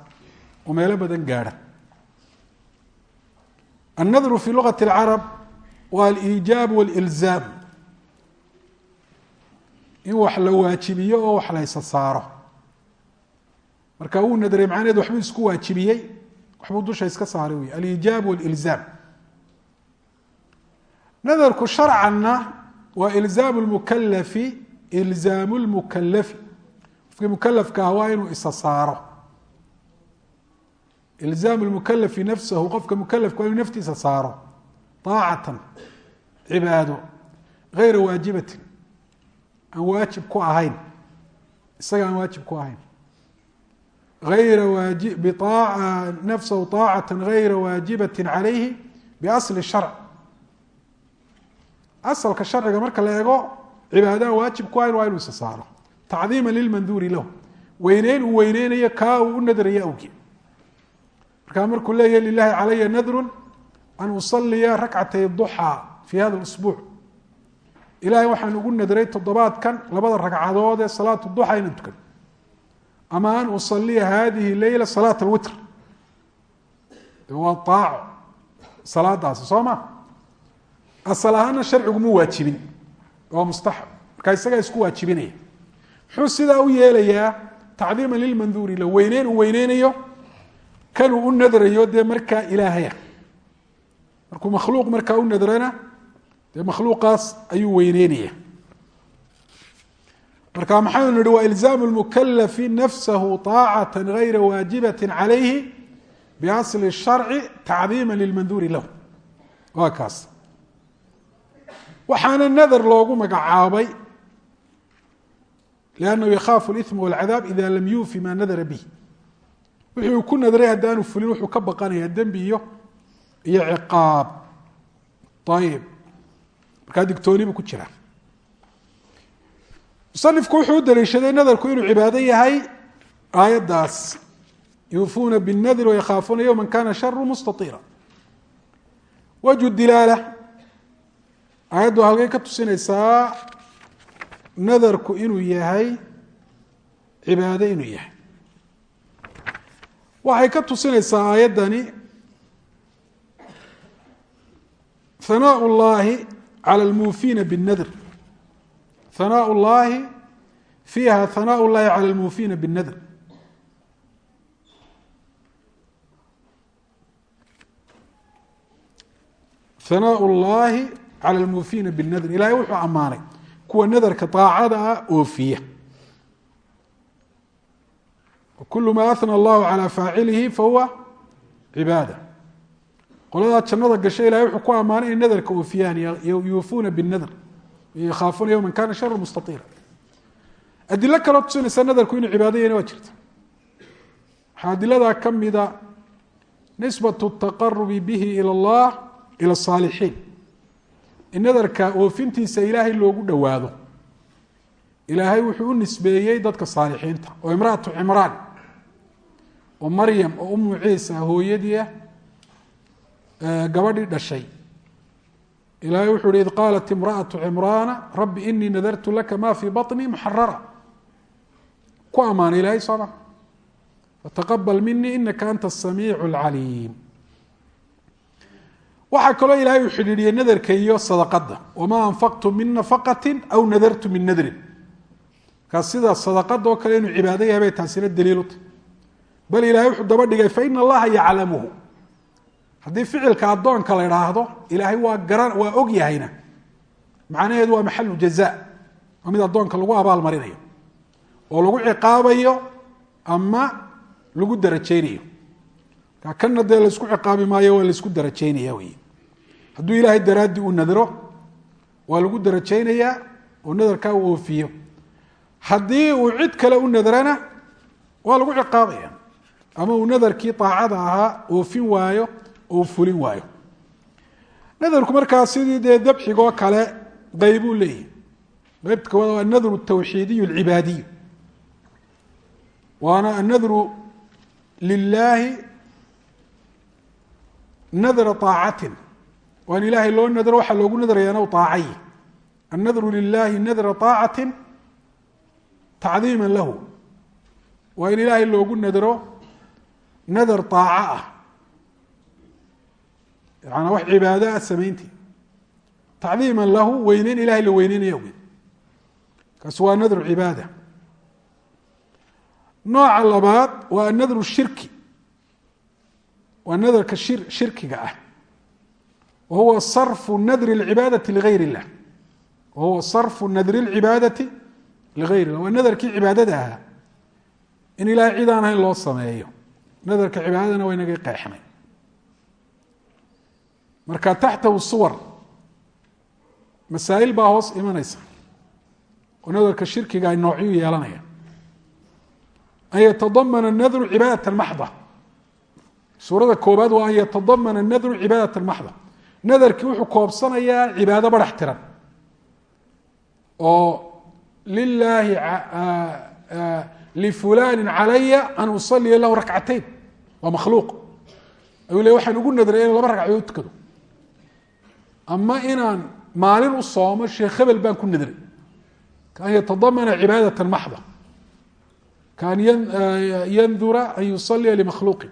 oo meelo badan gaadha annadru fii luqati اlcarab waa aliijaab walilzaam. In wax la waajibiyo oo wax la saaro. Marka wuu nadray macnaheed waxbuu isku waajibiyey waxbuu dusha iska saaray wey aliijaab walilzaam nadarku sharcanna waa ilzaamu lmukalafi ilzaamu lmukalafi qofkii mukalafka ah waa inuu isa saaro. Ilzaamu lmukalafi nafsahu qofka mukalafka waa inuu naftiisa saaro. Aacatan cibaado gayra waajibatin. Aan waajib ku ahayn. Isaga aan waajib ku ahayn. Ayra biaa nafsahu طaacata gayra waajibati calayhi biasli sharc asalka sharciga marka la eego cibaadaha waajib ku ahayn waa inuu isa saaro. Tacdiima lilmanduuri lahu. Weyneyn uu weyneynayo kaa uu u nadrayo awgeed. Markaa markuu leeyahy lilahi calaya nadru an usaliya rakcatay duxaa fi hada usbuuc ilahay waxaan ugu nadray toddobaadkan labada ragcadood ee salaatu duxa inaan tukan. Ama an usaliya hadihi leyla salaat alwitr. Waa aaco salaadaasi soo ma asal ahaana sharcigu mu waajibin waa mustaxab markaa isagaa isku waajibinaya. Muxuu sidaa u yeelayaa tacdiima lilmanduuri la weyneyn uu weyneynayo kanuu u nadrayo dee markaa ilaahaya. Markuu makhluuq markaa u nadrana dee makhluuqaas ayuu weyneynaya marka maxaynu nihi waa ilzaamu lmukalafi nafsahu طaacata gayra waajibati calayhi biasli sharci tacdiima lilmanduuri lahu. Waa kaas waxaana nadar loogu magacaabay liannahu yakhaafu اlإثma wاlcadaab ida lam yuufi ma nadara bih wixii uu ku nadray haddaanu fulin wuxuu ka baqanayaa dembi iyo iyo ciqaab ayib markaa digtooni buu ku jira musanifku wuxuu u daliishaday nadarku inuu cibaado yahay aayaddaas yuufuuna bالnadr wayakhaafuuna yowma kana sharu mustaiira wajhu dilaala ayaddu halkay ka tusinaysaa nadarku inuu yahay cibaado inuu yahay. Waxay ka tusinaysaa aayaddani hanaa llaahi cala lmuufiina bاnadr hanaa llaahi fiiha hanaa llahi cala lmuufiina bاnadr hanaa llaahi cala lmuufiina binadr ilahay wuxuu ammaanay kuwa nadarka daacada ah oofiya kulu ma ahna allahu calى faacilihi fahuwa cibaada qoladaa jannada gashay ilahay wuxuu ku ammaanay inay nadarka oofiyaan yuufuuna binadr yakhaafuuna yowma kana shar mustaطila adilo kaloo tusinaysa nadarku inuu cibaado yahna waa jirta waxaa adiladaa ka mida nisbat الtaqarubi bihi ilى اllah ilى الصaalixiin in nadarka oofintiisa ilaahay loogu dhowaado ilaahay wuxuu u nisbeeyey dadka saalixiinta oo imraatu cimraan oo maryam oo umu ciisa hooyadii gabadhii dhashay ilahay wuxuu hi id qaalat imraأaةu cimraana rabbi inii nadartu laka ma fii baطnii muxarara ku ammaanay ilahay sooma fataqabal minii inaka anta الsamiic اlcaliim waxaa kaloo ilahay uu xidhiidhiyey nadarka iyo sadaqada wamaa anfaqtu min nafaqati aw nadartu min nadrin. Markaas sida sadaqada oo kale inuu cibaado yahay bay taasina daliil u tahy bal ilahay wuxuu daba dhigay faina allaha yaclamuhu. Haddii ficilka addoonka la idhaahdo ilaahay waa garan waa og yahayna. Macnaheedu waa maxalu jaza waa mid addoonka lagu abaal marinayo oo lagu ciqaabayo ama lagu darajeynayo ka kana dee laysku ciqaabi maayo waa laysku darajeynaya wey hadduu ilaahay daraaddi uu nadro waa lagu darajeynayaa oo nadarkaa uu oofiyo. Haddii uu cid kale u nadrana waa lagu ciqaabaya. Ama uu nadarkii aacada ahaa oofin waayo oo fulin waayo. Nadarku markaa sidii dee dabxigoo kale qeybuu leeyahy qeybta koowaad waa anadru tawxiidiyu alcibaadiyu. Waana anadru lilaahi nadra aacatin waa in ilaahay loo nadro waxaa loogu nadrayaana u aacay annadru lilahi nadra aacatin tacdiima lahu. Waa in ilaahay loogu nadro nadar aaco ah. Yaana wax cibaado ah samayntii tacdiima lahu weyneyn ilahay la weyneynaya wey kaasi waa nadru cibaada. Nooca labaad waa anadru shirki waa nadarka shirkiga ah wa huwa sarfu nadri اlcibaadati ligayr اllah wa huwa sarfu nadri اlcibaadati ligayr illah waa nadarkii cibaadada ahaa in ilahay cid aan ahayn loo sameeyo nadarka cibaadadana waa inagay qeexnay marka taxtahu suwar masaa'il baa hoos imanaysa oo nadarka shirkiga ay noocyu yeelanayaan an yatadamana nadru cibaadata maxda suurada koobaad waa an yatadamana nadru cibaadata maxda nadarkii wuxuu koobsanayaa cibaado barax tiran. Oo lilaahi lifulani calaya an usaliya lahu rakcatayn. Waa makhluuq. Ayuu le waxaan ugu nadray in laba ragcadood tukado. Ama inaan maalin u soomo sheekh hebel baan ku nadray. Kaan yatadamana cibaadata maxda kaan yandura an yusaliya limakhluuqin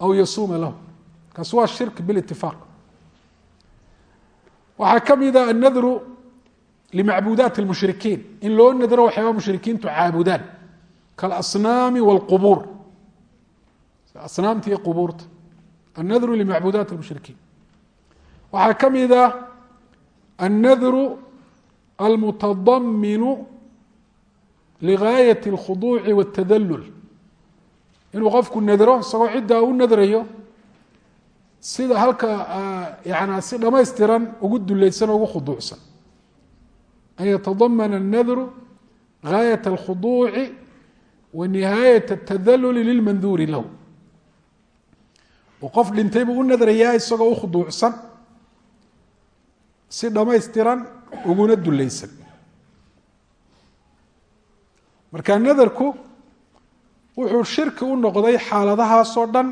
aw yasuuma lahu kaas waa shirk bilitifaaq waxaa ka mida annadru limacbuudaat اlmushrikiin in loo nadro waxyaaba mushrikiintu caabudaan kaalasnaami wاlqubuur asnaamta iyo qubuurta annadru limacbuudaat اlmushrikiin waxaa ka mida annadru almutadaminu ligaayaة اlkhuduuci wاtadalul inuu qofku nadro isagoo ciddaa u nadrayo sida halka yana si dhamaystiran ugu dulaysan oo ugu khuduucsan an yatadamana الnadru gaayaة اlkhuduuci wa nihaayaة الtadaluli lilmanduuri lahu oo qof dhintay buu u nadrayaa isagoo u khuduucsan si dhamaystiran uguna dulaysan marka nadarku wuxuu shirki u noqday xaaladahaasoo dhan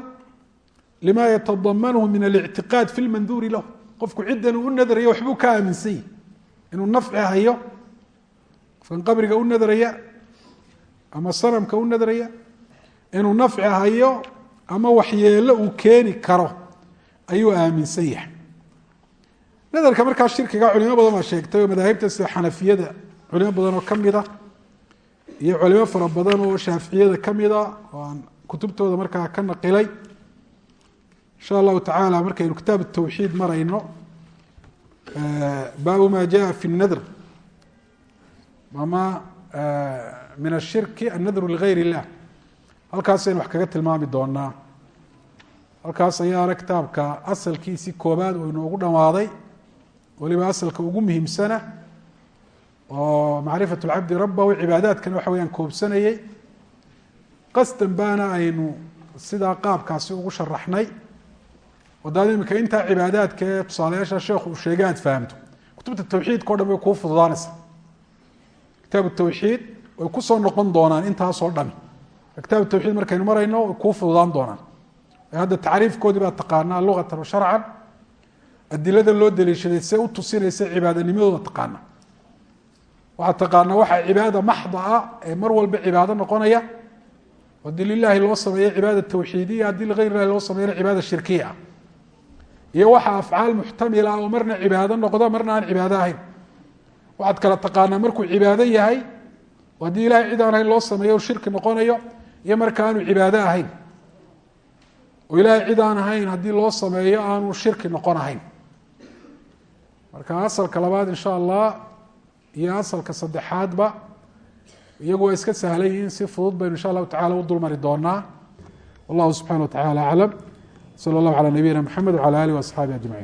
lima yatadamanhu min alictiqaad fi lmanduuri lahu. Qofku ciddan u nadrayo waxbuu ka aaminsan yahi inuu nafci hayo qofkan qabriga u nadraya ama sanamka u nadraya inuu nafci hayo ama waxyeelo uu keeni karo ayuu aaminsan yahay nadarka markaa shirkiga culimo badan baa sheegtay oo madaahibta sida xanafiyada culimo badan oo ka mid a iyo culimo fara badan oo shaaficiyada ka mid a oo aan kutubtooda markaa ka naqilay. Insha allahu tacaala markaynu kitaab tawxiid marayno baabu ma jaa fi nadr. Ama min ashirki annadru ligayr illah. Halkaasaynu wax kaga tilmaami doonaa halkaas ayaana kitaabka asalkiisii koobaad oo inoogu dhamaaday weliba asalka ugu muhiimsana oo macrifat اlcabdi rabahu cibaadaadkana waxa weyaan koobsanayey qasdan baana aynu sidaa qaabkaasi ugu sharaxnay. Wadaad imika intaa cibaadaadka ee tusaalayaasha sheekhu uu sheegay aad fahamto. Kutubta tawxiidka o dhan way kuu fududaanaysaa kitaab tawxiid way ku soo noqon doonaan intaasoo dhami kitaab tawxiid markaynu marayno way kuu fududaan doonaan. Hadda tacriifkoodii baa taqaanaa luqatan sharcan. Adilada loo daliishaday see u tusinaysa cibaadanimadooda taqaana waxaad taqaanaa waxaa cibaada maxda ah ee mar walba cibaado noqonaya. Haddii lilahi loo sameeyo cibaada tawxiidiya haddii ligayr ilahi loo sameeyana cibaada shirkiya. Iyo waxaa afcaal muxtamila ah oo marna cibaado noqdo marna aan cibaado ahayn. Waxaad kala taqaanaa markuu cibaado yahay haddii ilahay cid aan ahayn loo sameeyo shirki noqonayo iyo marka aanu cibaado ahayn. Oo ilaahay cid aan ahayn haddii loo sameeyo aanu shirki noqon ahayn marka asalka labaad insha allah iyo asalka saddexaadba iyagu waa iska sahlan yihiin si fudud baynu insha allahu tacala u dulmari doonaa wallahu subxana wa tacala aclam. Sala allahu calaa nabiyina mxamed wcala alih waasxaabi ajmaciin